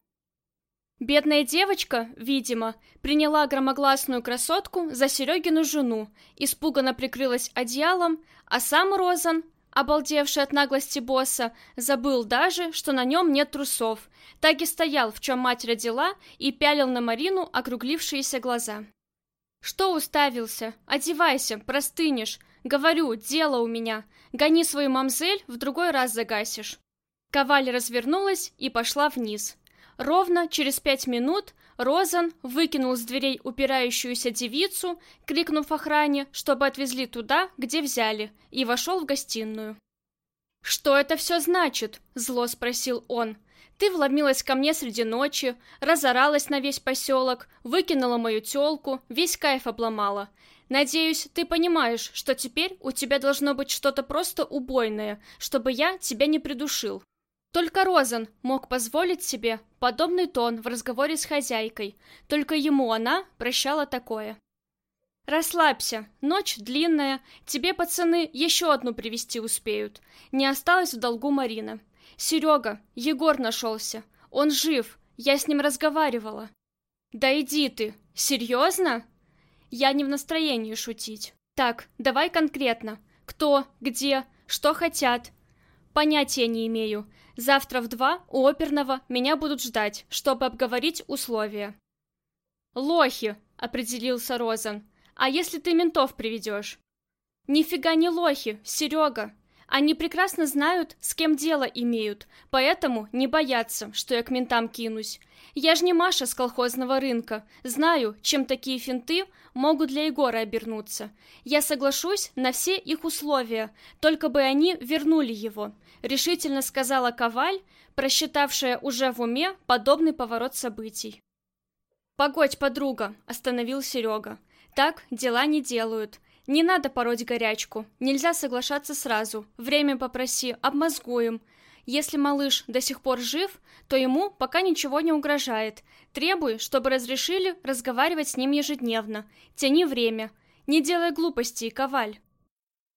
Бедная девочка, видимо, приняла громогласную красотку за Серегину жену, испуганно прикрылась одеялом, а сам Розан, обалдевший от наглости босса, забыл даже, что на нем нет трусов, так и стоял, в чем мать родила, и пялил на Марину округлившиеся глаза. «Что уставился? Одевайся, простынешь. Говорю, дело у меня. Гони свою мамзель, в другой раз загасишь». Коваль развернулась и пошла вниз. Ровно через пять минут Розан выкинул с дверей упирающуюся девицу, крикнув охране, чтобы отвезли туда, где взяли, и вошел в гостиную. «Что это все значит?» — зло спросил он. «Ты вломилась ко мне среди ночи, разоралась на весь поселок, выкинула мою телку, весь кайф обломала. Надеюсь, ты понимаешь, что теперь у тебя должно быть что-то просто убойное, чтобы я тебя не придушил. Только Розен мог позволить себе подобный тон в разговоре с хозяйкой, только ему она прощала такое. «Расслабься, ночь длинная, тебе пацаны еще одну привести успеют. Не осталось в долгу Марина. Серега, Егор нашелся, он жив, я с ним разговаривала». «Да иди ты, серьезно?» «Я не в настроении шутить. Так, давай конкретно. Кто, где, что хотят?» «Понятия не имею. Завтра в два у оперного меня будут ждать, чтобы обговорить условия. «Лохи!» — определился Розан. «А если ты ментов приведешь?» «Нифига не лохи, Серега. Они прекрасно знают, с кем дело имеют, поэтому не боятся, что я к ментам кинусь. Я ж не Маша с колхозного рынка, знаю, чем такие финты могут для Егора обернуться. Я соглашусь на все их условия, только бы они вернули его», — решительно сказала Коваль, просчитавшая уже в уме подобный поворот событий. «Погодь, подруга», — остановил Серега. «Так дела не делают. Не надо пороть горячку. Нельзя соглашаться сразу. Время попроси, обмозгуем. Если малыш до сих пор жив, то ему пока ничего не угрожает. Требуй, чтобы разрешили разговаривать с ним ежедневно. Тяни время. Не делай глупостей, Коваль.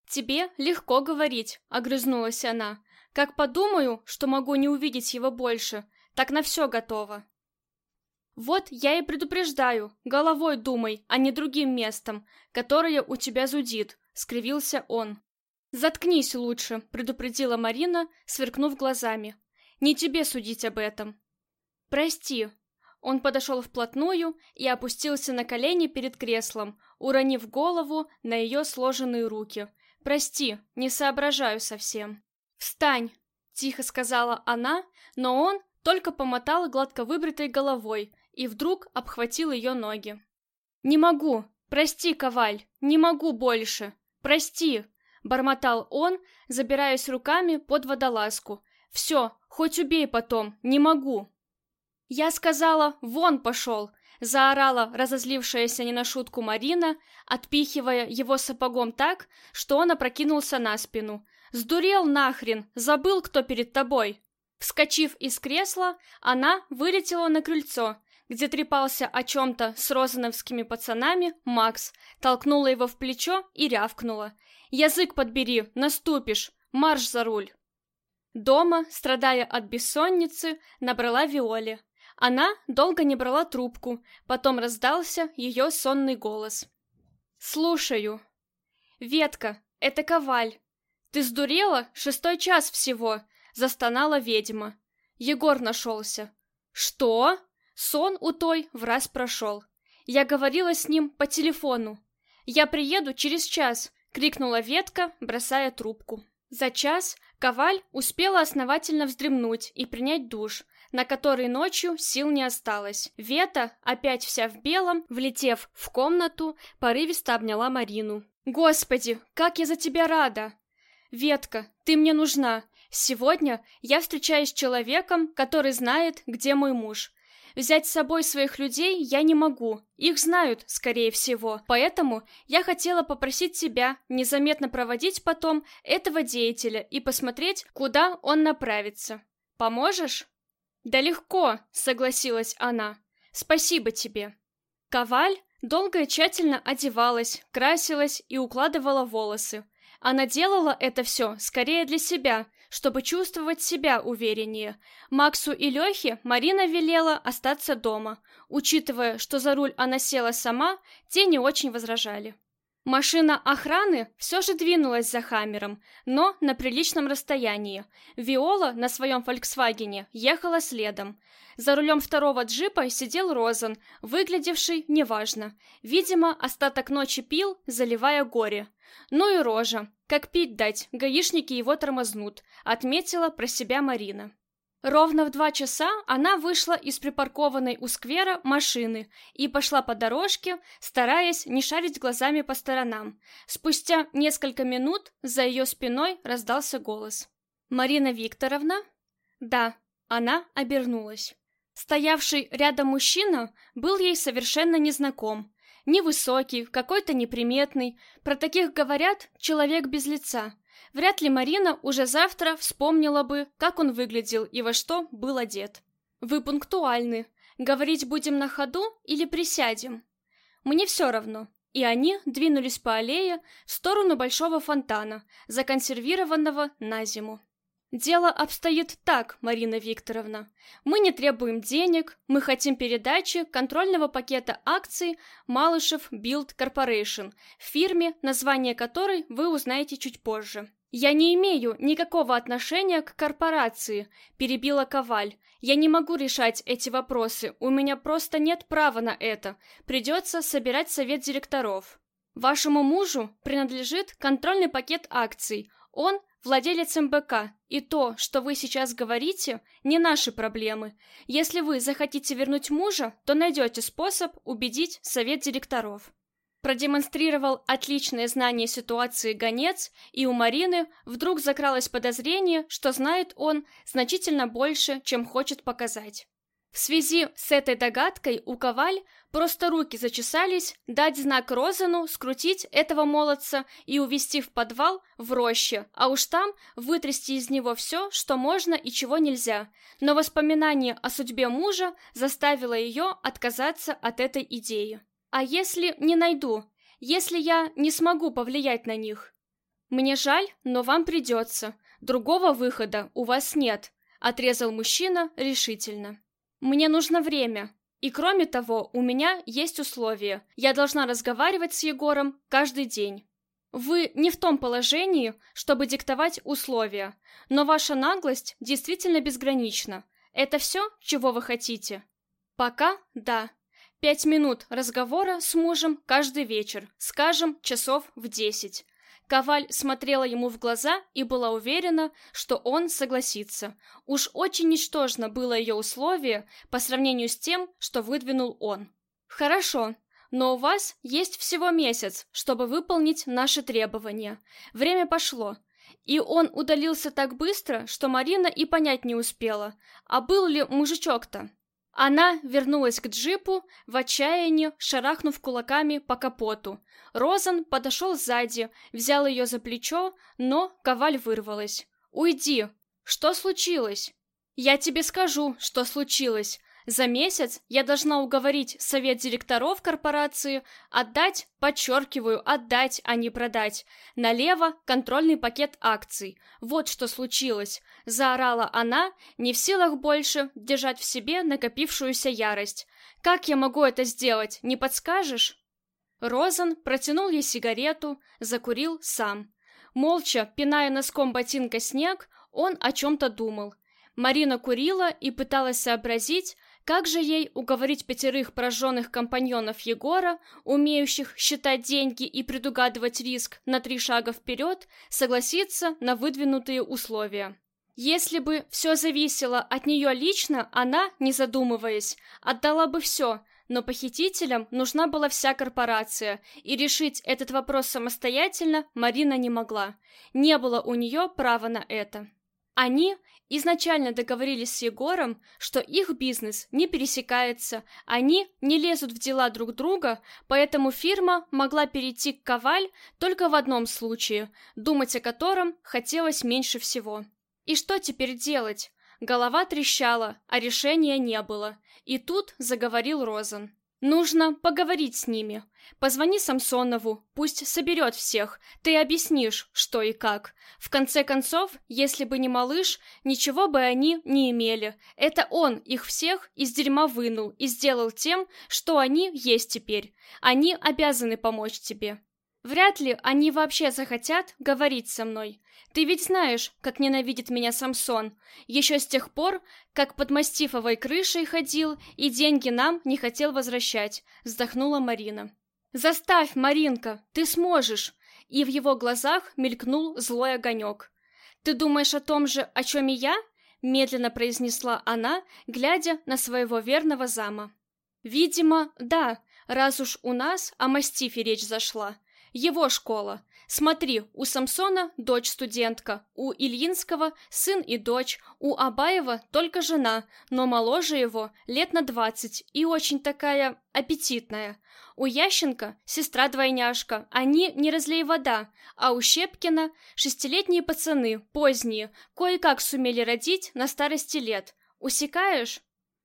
Тебе легко говорить, огрызнулась она. Как подумаю, что могу не увидеть его больше, так на все готово. Вот я и предупреждаю, головой думай, а не другим местом, которое у тебя зудит, скривился он. «Заткнись лучше», — предупредила Марина, сверкнув глазами. «Не тебе судить об этом». «Прости». Он подошел вплотную и опустился на колени перед креслом, уронив голову на ее сложенные руки. «Прости, не соображаю совсем». «Встань», — тихо сказала она, но он только помотал гладко выбритой головой и вдруг обхватил ее ноги. «Не могу! Прости, Коваль! Не могу больше! Прости!» бормотал он, забираясь руками под водолазку. «Все, хоть убей потом, не могу!» «Я сказала, вон пошел!» заорала разозлившаяся не на шутку Марина, отпихивая его сапогом так, что он опрокинулся на спину. «Сдурел нахрен! Забыл, кто перед тобой!» Вскочив из кресла, она вылетела на крыльцо, где трепался о чем-то с розановскими пацанами Макс, толкнула его в плечо и рявкнула. Язык подбери, наступишь. Марш за руль. Дома, страдая от бессонницы, набрала Виоле. Она долго не брала трубку, потом раздался ее сонный голос. «Слушаю». «Ветка, это Коваль. Ты сдурела? Шестой час всего!» — застонала ведьма. Егор нашелся. «Что?» Сон у той в раз прошел. Я говорила с ним по телефону. «Я приеду через час крикнула ветка, бросая трубку. За час Коваль успела основательно вздремнуть и принять душ, на который ночью сил не осталось. Вета, опять вся в белом, влетев в комнату, порывисто обняла Марину. «Господи, как я за тебя рада!» «Ветка, ты мне нужна. Сегодня я встречаюсь с человеком, который знает, где мой муж. Взять с собой своих людей я не могу, их знают, скорее всего. Поэтому я хотела попросить тебя незаметно проводить потом этого деятеля и посмотреть, куда он направится. Поможешь? Да легко, согласилась она. Спасибо тебе. Коваль долго и тщательно одевалась, красилась и укладывала волосы. Она делала это все скорее для себя, чтобы чувствовать себя увереннее. Максу и Лехе Марина велела остаться дома. Учитывая, что за руль она села сама, те не очень возражали. Машина охраны все же двинулась за Хаммером, но на приличном расстоянии. Виола на своем «Фольксвагене» ехала следом. За рулем второго джипа сидел Розен, выглядевший неважно. Видимо, остаток ночи пил, заливая горе. Ну и рожа. Как пить дать, гаишники его тормознут, отметила про себя Марина. Ровно в два часа она вышла из припаркованной у сквера машины и пошла по дорожке, стараясь не шарить глазами по сторонам. Спустя несколько минут за ее спиной раздался голос. «Марина Викторовна?» «Да», она обернулась. Стоявший рядом мужчина был ей совершенно незнаком. Невысокий, какой-то неприметный. Про таких говорят «человек без лица». Вряд ли Марина уже завтра вспомнила бы, как он выглядел и во что был одет. «Вы пунктуальны. Говорить будем на ходу или присядем?» «Мне все равно». И они двинулись по аллее в сторону большого фонтана, законсервированного на зиму. Дело обстоит так, Марина Викторовна. Мы не требуем денег, мы хотим передачи контрольного пакета акций Малышев Билд Корпорейшн, фирме, название которой вы узнаете чуть позже. Я не имею никакого отношения к корпорации, перебила Коваль. Я не могу решать эти вопросы, у меня просто нет права на это. Придется собирать совет директоров. Вашему мужу принадлежит контрольный пакет акций. Он владелец МБК, и то, что вы сейчас говорите, не наши проблемы. Если вы захотите вернуть мужа, то найдете способ убедить совет директоров. Продемонстрировал отличное знание ситуации гонец, и у Марины вдруг закралось подозрение, что знает он значительно больше, чем хочет показать. В связи с этой догадкой у Коваль просто руки зачесались дать знак Розану скрутить этого молодца и увести в подвал в роще, а уж там вытрясти из него все, что можно и чего нельзя. Но воспоминание о судьбе мужа заставило ее отказаться от этой идеи. А если не найду? Если я не смогу повлиять на них? Мне жаль, но вам придется. Другого выхода у вас нет, отрезал мужчина решительно. Мне нужно время. И кроме того, у меня есть условия. Я должна разговаривать с Егором каждый день. Вы не в том положении, чтобы диктовать условия, но ваша наглость действительно безгранична. Это все, чего вы хотите? Пока да. Пять минут разговора с мужем каждый вечер, скажем, часов в десять. Коваль смотрела ему в глаза и была уверена, что он согласится. Уж очень ничтожно было ее условие по сравнению с тем, что выдвинул он. «Хорошо, но у вас есть всего месяц, чтобы выполнить наши требования. Время пошло». И он удалился так быстро, что Марина и понять не успела, а был ли мужичок-то. Она вернулась к джипу, в отчаянии шарахнув кулаками по капоту. Розан подошел сзади, взял ее за плечо, но Коваль вырвалась. «Уйди! Что случилось?» «Я тебе скажу, что случилось. За месяц я должна уговорить совет директоров корпорации отдать, подчеркиваю, отдать, а не продать, налево контрольный пакет акций. Вот что случилось. Заорала она, не в силах больше держать в себе накопившуюся ярость. Как я могу это сделать, не подскажешь? Розан протянул ей сигарету, закурил сам. Молча, пиная носком ботинка снег, он о чем-то думал. Марина курила и пыталась сообразить, как же ей уговорить пятерых пораженных компаньонов Егора, умеющих считать деньги и предугадывать риск на три шага вперед, согласиться на выдвинутые условия? Если бы все зависело от нее лично, она, не задумываясь, отдала бы все, но похитителям нужна была вся корпорация, и решить этот вопрос самостоятельно Марина не могла. Не было у нее права на это. Они изначально договорились с Егором, что их бизнес не пересекается, они не лезут в дела друг друга, поэтому фирма могла перейти к Коваль только в одном случае, думать о котором хотелось меньше всего. И что теперь делать? Голова трещала, а решения не было. И тут заговорил Розан. Нужно поговорить с ними. Позвони Самсонову, пусть соберет всех, ты объяснишь, что и как. В конце концов, если бы не малыш, ничего бы они не имели. Это он их всех из дерьма вынул и сделал тем, что они есть теперь. Они обязаны помочь тебе. Вряд ли они вообще захотят говорить со мной. Ты ведь знаешь, как ненавидит меня Самсон. Еще с тех пор, как под мастифовой крышей ходил и деньги нам не хотел возвращать, вздохнула Марина. Заставь, Маринка, ты сможешь. И в его глазах мелькнул злой огонек. Ты думаешь о том же, о чем и я? Медленно произнесла она, глядя на своего верного зама. Видимо, да, раз уж у нас о мастифе речь зашла. Его школа. Смотри, у Самсона дочь студентка, у Ильинского сын и дочь, у Абаева только жена, но моложе его лет на двадцать и очень такая аппетитная. У Ященко сестра-двойняшка, они не разлей вода, а у Щепкина шестилетние пацаны, поздние, кое-как сумели родить на старости лет. Усекаешь?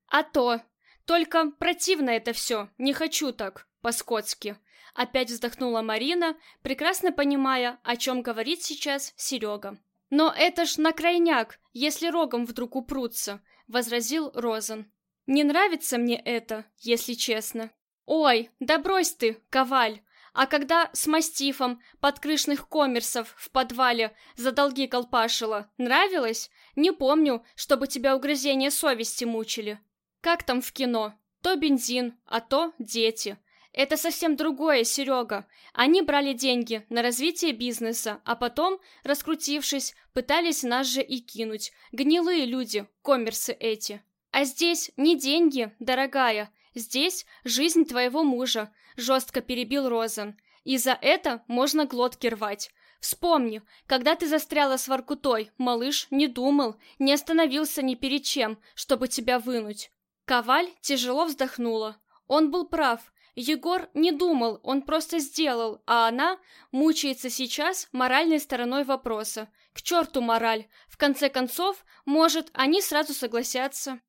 А то. Только противно это все, не хочу так, по-скотски. Опять вздохнула Марина, прекрасно понимая, о чем говорит сейчас Серега. «Но это ж на крайняк, если рогом вдруг упрутся», — возразил Розан. «Не нравится мне это, если честно». «Ой, да брось ты, коваль!» А когда с мастифом подкрышных коммерсов в подвале за долги колпашила, нравилось? Не помню, чтобы тебя угрызения совести мучили. Как там в кино? То бензин, а то дети. Это совсем другое, Серега. Они брали деньги на развитие бизнеса, а потом, раскрутившись, пытались нас же и кинуть. Гнилые люди, коммерсы эти. А здесь не деньги, дорогая. Здесь жизнь твоего мужа, жестко перебил Розен. И за это можно глотки рвать. Вспомни, когда ты застряла с Воркутой, малыш не думал, не остановился ни перед чем, чтобы тебя вынуть. Коваль тяжело вздохнула. Он был прав. Егор не думал, он просто сделал, а она мучается сейчас моральной стороной вопроса. К черту мораль. В конце концов, может, они сразу согласятся.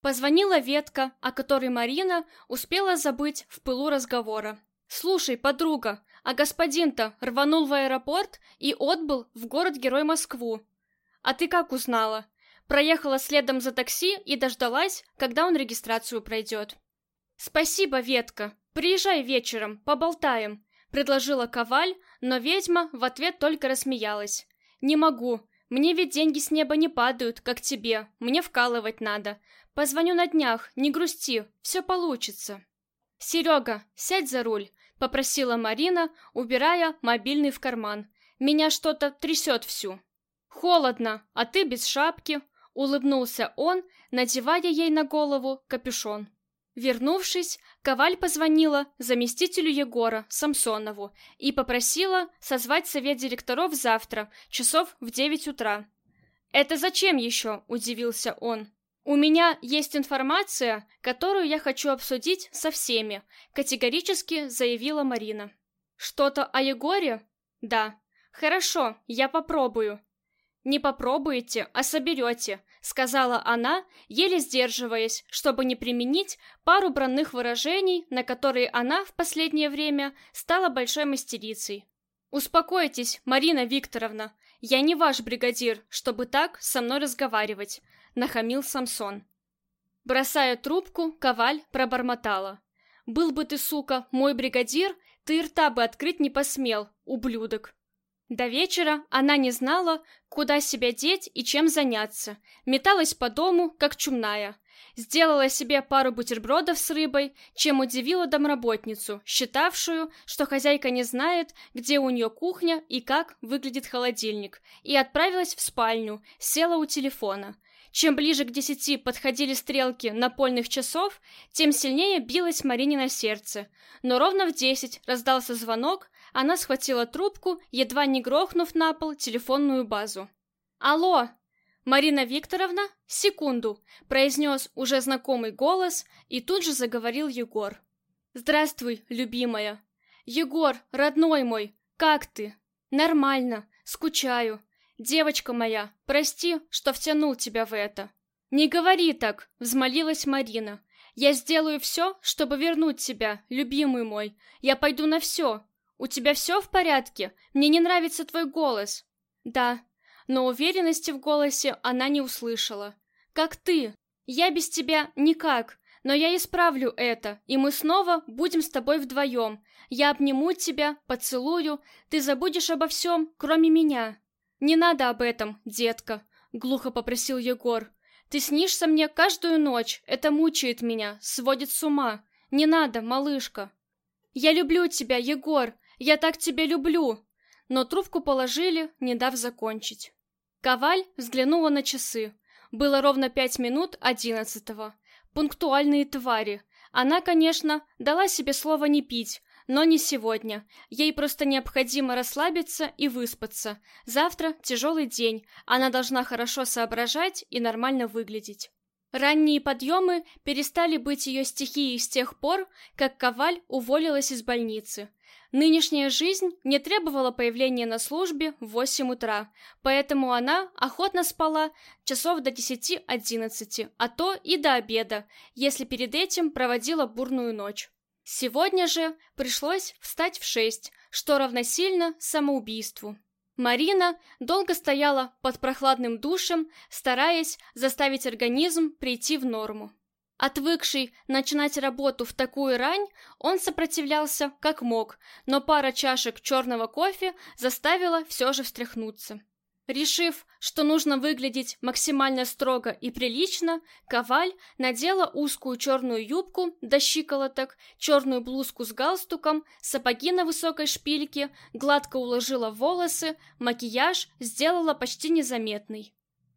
Позвонила ветка, о которой Марина успела забыть в пылу разговора. «Слушай, подруга, а господин-то рванул в аэропорт и отбыл в город-герой Москву. А ты как узнала? Проехала следом за такси и дождалась, когда он регистрацию пройдет. Спасибо, Ветка. Приезжай вечером, поболтаем, предложила Коваль, но ведьма в ответ только рассмеялась. Не могу. Мне ведь деньги с неба не падают, как тебе. Мне вкалывать надо. Позвоню на днях, не грусти, все получится. Серега, сядь за руль, — попросила Марина, убирая мобильный в карман. «Меня что-то трясет всю». «Холодно, а ты без шапки», — улыбнулся он, надевая ей на голову капюшон. Вернувшись, Коваль позвонила заместителю Егора, Самсонову, и попросила созвать совет директоров завтра, часов в девять утра. «Это зачем еще?» – удивился он. «У меня есть информация, которую я хочу обсудить со всеми», категорически заявила Марина. «Что-то о Егоре?» «Да». «Хорошо, я попробую». «Не попробуете, а соберете», — сказала она, еле сдерживаясь, чтобы не применить пару бранных выражений, на которые она в последнее время стала большой мастерицей. «Успокойтесь, Марина Викторовна, я не ваш бригадир, чтобы так со мной разговаривать нахамил Самсон. Бросая трубку, Коваль пробормотала. «Был бы ты, сука, мой бригадир, ты рта бы открыть не посмел, ублюдок». До вечера она не знала, куда себя деть и чем заняться. Металась по дому, как чумная. Сделала себе пару бутербродов с рыбой, чем удивила домработницу, считавшую, что хозяйка не знает, где у нее кухня и как выглядит холодильник, и отправилась в спальню, села у телефона. Чем ближе к десяти подходили стрелки напольных часов, тем сильнее билось Марине сердце. Но ровно в десять раздался звонок, она схватила трубку, едва не грохнув на пол телефонную базу. «Алло!» «Марина Викторовна, секунду!» — произнес уже знакомый голос, и тут же заговорил Егор. «Здравствуй, любимая!» «Егор, родной мой, как ты?» «Нормально, скучаю. «Девочка моя, прости, что втянул тебя в это». «Не говори так», — взмолилась Марина. «Я сделаю все, чтобы вернуть тебя, любимый мой. Я пойду на все. У тебя все в порядке? Мне не нравится твой голос». «Да», но уверенности в голосе она не услышала. «Как ты? Я без тебя никак, но я исправлю это, и мы снова будем с тобой вдвоем. Я обниму тебя, поцелую, ты забудешь обо всем, кроме меня». «Не надо об этом, детка», — глухо попросил Егор. «Ты снишься мне каждую ночь, это мучает меня, сводит с ума. Не надо, малышка». «Я люблю тебя, Егор, я так тебя люблю!» Но трубку положили, не дав закончить. Коваль взглянула на часы. Было ровно пять минут одиннадцатого. Пунктуальные твари. Она, конечно, дала себе слово не пить, но не сегодня. Ей просто необходимо расслабиться и выспаться. Завтра тяжелый день, она должна хорошо соображать и нормально выглядеть. Ранние подъемы перестали быть ее стихией с тех пор, как Коваль уволилась из больницы. Нынешняя жизнь не требовала появления на службе в 8 утра, поэтому она охотно спала часов до 10-11, а то и до обеда, если перед этим проводила бурную ночь. Сегодня же пришлось встать в шесть, что равносильно самоубийству. Марина долго стояла под прохладным душем, стараясь заставить организм прийти в норму. Отвыкший начинать работу в такую рань, он сопротивлялся как мог, но пара чашек черного кофе заставила все же встряхнуться. Решив, что нужно выглядеть максимально строго и прилично, Коваль надела узкую черную юбку до щиколоток, черную блузку с галстуком, сапоги на высокой шпильке, гладко уложила волосы, макияж сделала почти незаметный.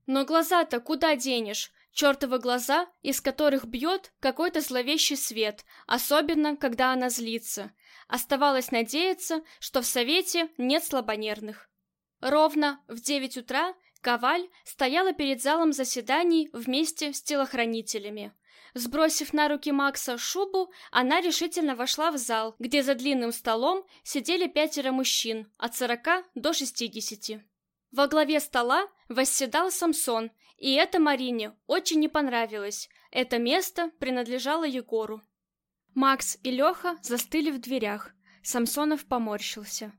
Но глаза-то куда денешь? Чертовы глаза, из которых бьет какой-то зловещий свет, особенно когда она злится. Оставалось надеяться, что в совете нет слабонервных. Ровно в девять утра Коваль стояла перед залом заседаний вместе с телохранителями. Сбросив на руки Макса шубу, она решительно вошла в зал, где за длинным столом сидели пятеро мужчин от сорока до шестидесяти. Во главе стола восседал Самсон, и это Марине очень не понравилось. Это место принадлежало Егору. Макс и Леха застыли в дверях. Самсонов поморщился.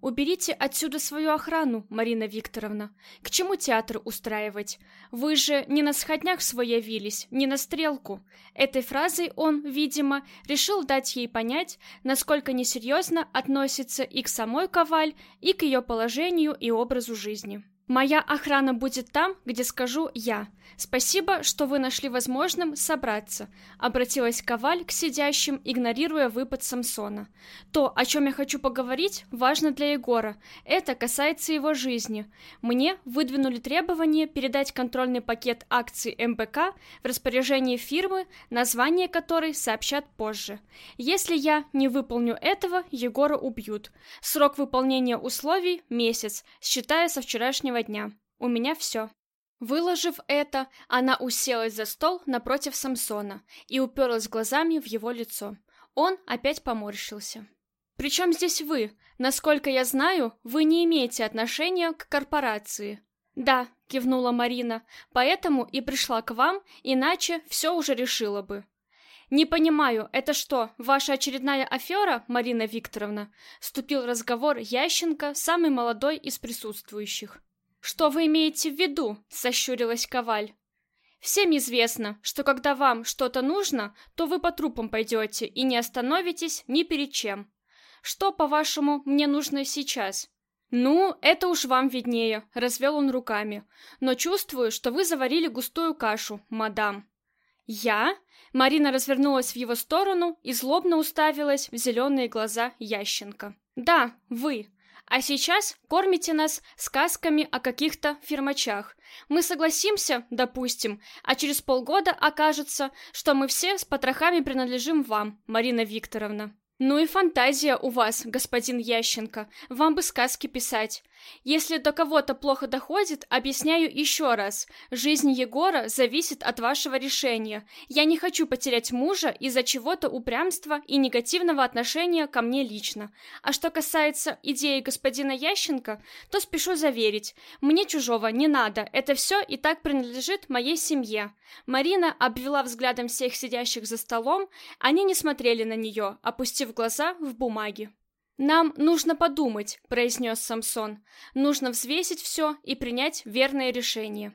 Уберите отсюда свою охрану, Марина Викторовна. К чему театр устраивать? Вы же не на сходнях свой явились, не на стрелку. Этой фразой он, видимо, решил дать ей понять, насколько несерьезно относится и к самой Коваль, и к ее положению и образу жизни. Моя охрана будет там, где скажу я. Спасибо, что вы нашли возможным собраться, обратилась Коваль к сидящим, игнорируя выпад Самсона. То, о чем я хочу поговорить, важно для Егора. Это касается его жизни. Мне выдвинули требование передать контрольный пакет акций МБК в распоряжение фирмы, название которой сообщат позже. Если я не выполню этого, Егора убьют. Срок выполнения условий месяц, считая со вчерашнего дня. У меня все. Выложив это, она уселась за стол напротив Самсона и уперлась глазами в его лицо. Он опять поморщился. «Причем здесь вы? Насколько я знаю, вы не имеете отношения к корпорации». «Да», — кивнула Марина, — «поэтому и пришла к вам, иначе все уже решила бы». «Не понимаю, это что, ваша очередная афера, Марина Викторовна?» Вступил разговор Ященко, самый молодой из присутствующих. «Что вы имеете в виду?» — сощурилась Коваль. «Всем известно, что когда вам что-то нужно, то вы по трупам пойдете и не остановитесь ни перед чем. Что, по-вашему, мне нужно сейчас?» «Ну, это уж вам виднее», — развел он руками. «Но чувствую, что вы заварили густую кашу, мадам». «Я?» Марина развернулась в его сторону и злобно уставилась в зеленые глаза Ященко. «Да, вы. А сейчас кормите нас сказками о каких-то фирмачах. Мы согласимся, допустим, а через полгода окажется, что мы все с потрохами принадлежим вам, Марина Викторовна. Ну и фантазия у вас, господин Ященко, вам бы сказки писать. Если до кого-то плохо доходит, объясняю еще раз. Жизнь Егора зависит от вашего решения. Я не хочу потерять мужа из-за чего-то упрямства и негативного отношения ко мне лично. А что касается идеи господина Ященко, то спешу заверить. Мне чужого не надо. Это все и так принадлежит моей семье. Марина обвела взглядом всех сидящих за столом. Они не смотрели на нее, опустив глаза в бумаги. «Нам нужно подумать», — произнес Самсон. «Нужно взвесить все и принять верное решение».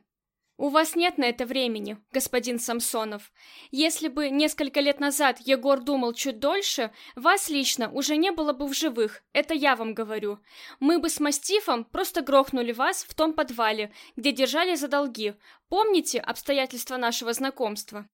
«У вас нет на это времени, господин Самсонов. Если бы несколько лет назад Егор думал чуть дольше, вас лично уже не было бы в живых, это я вам говорю. Мы бы с Мастифом просто грохнули вас в том подвале, где держали за долги. Помните обстоятельства нашего знакомства?»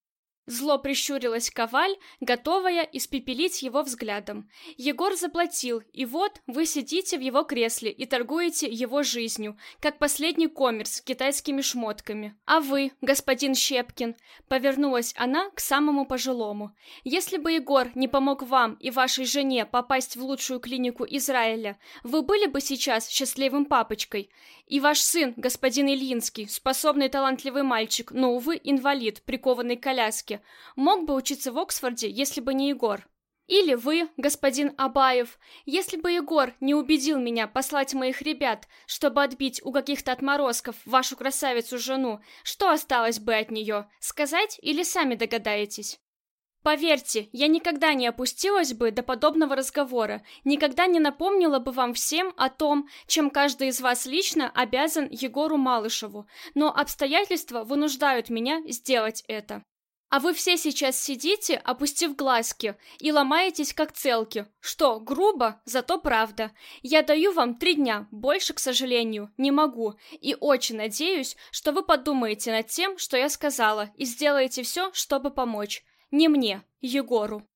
Зло прищурилась Коваль, готовая испепелить его взглядом. Егор заплатил, и вот вы сидите в его кресле и торгуете его жизнью, как последний коммерс с китайскими шмотками. А вы, господин Щепкин, повернулась она к самому пожилому. Если бы Егор не помог вам и вашей жене попасть в лучшую клинику Израиля, вы были бы сейчас счастливым папочкой. И ваш сын, господин Ильинский, способный талантливый мальчик, но, увы, инвалид, прикованный к коляске, мог бы учиться в Оксфорде, если бы не Егор. Или вы, господин Абаев, если бы Егор не убедил меня послать моих ребят, чтобы отбить у каких-то отморозков вашу красавицу-жену, что осталось бы от нее, сказать или сами догадаетесь? Поверьте, я никогда не опустилась бы до подобного разговора, никогда не напомнила бы вам всем о том, чем каждый из вас лично обязан Егору Малышеву, но обстоятельства вынуждают меня сделать это. А вы все сейчас сидите, опустив глазки, и ломаетесь как целки. Что, грубо, зато правда. Я даю вам три дня, больше, к сожалению, не могу. И очень надеюсь, что вы подумаете над тем, что я сказала, и сделаете все, чтобы помочь. Не мне, Егору.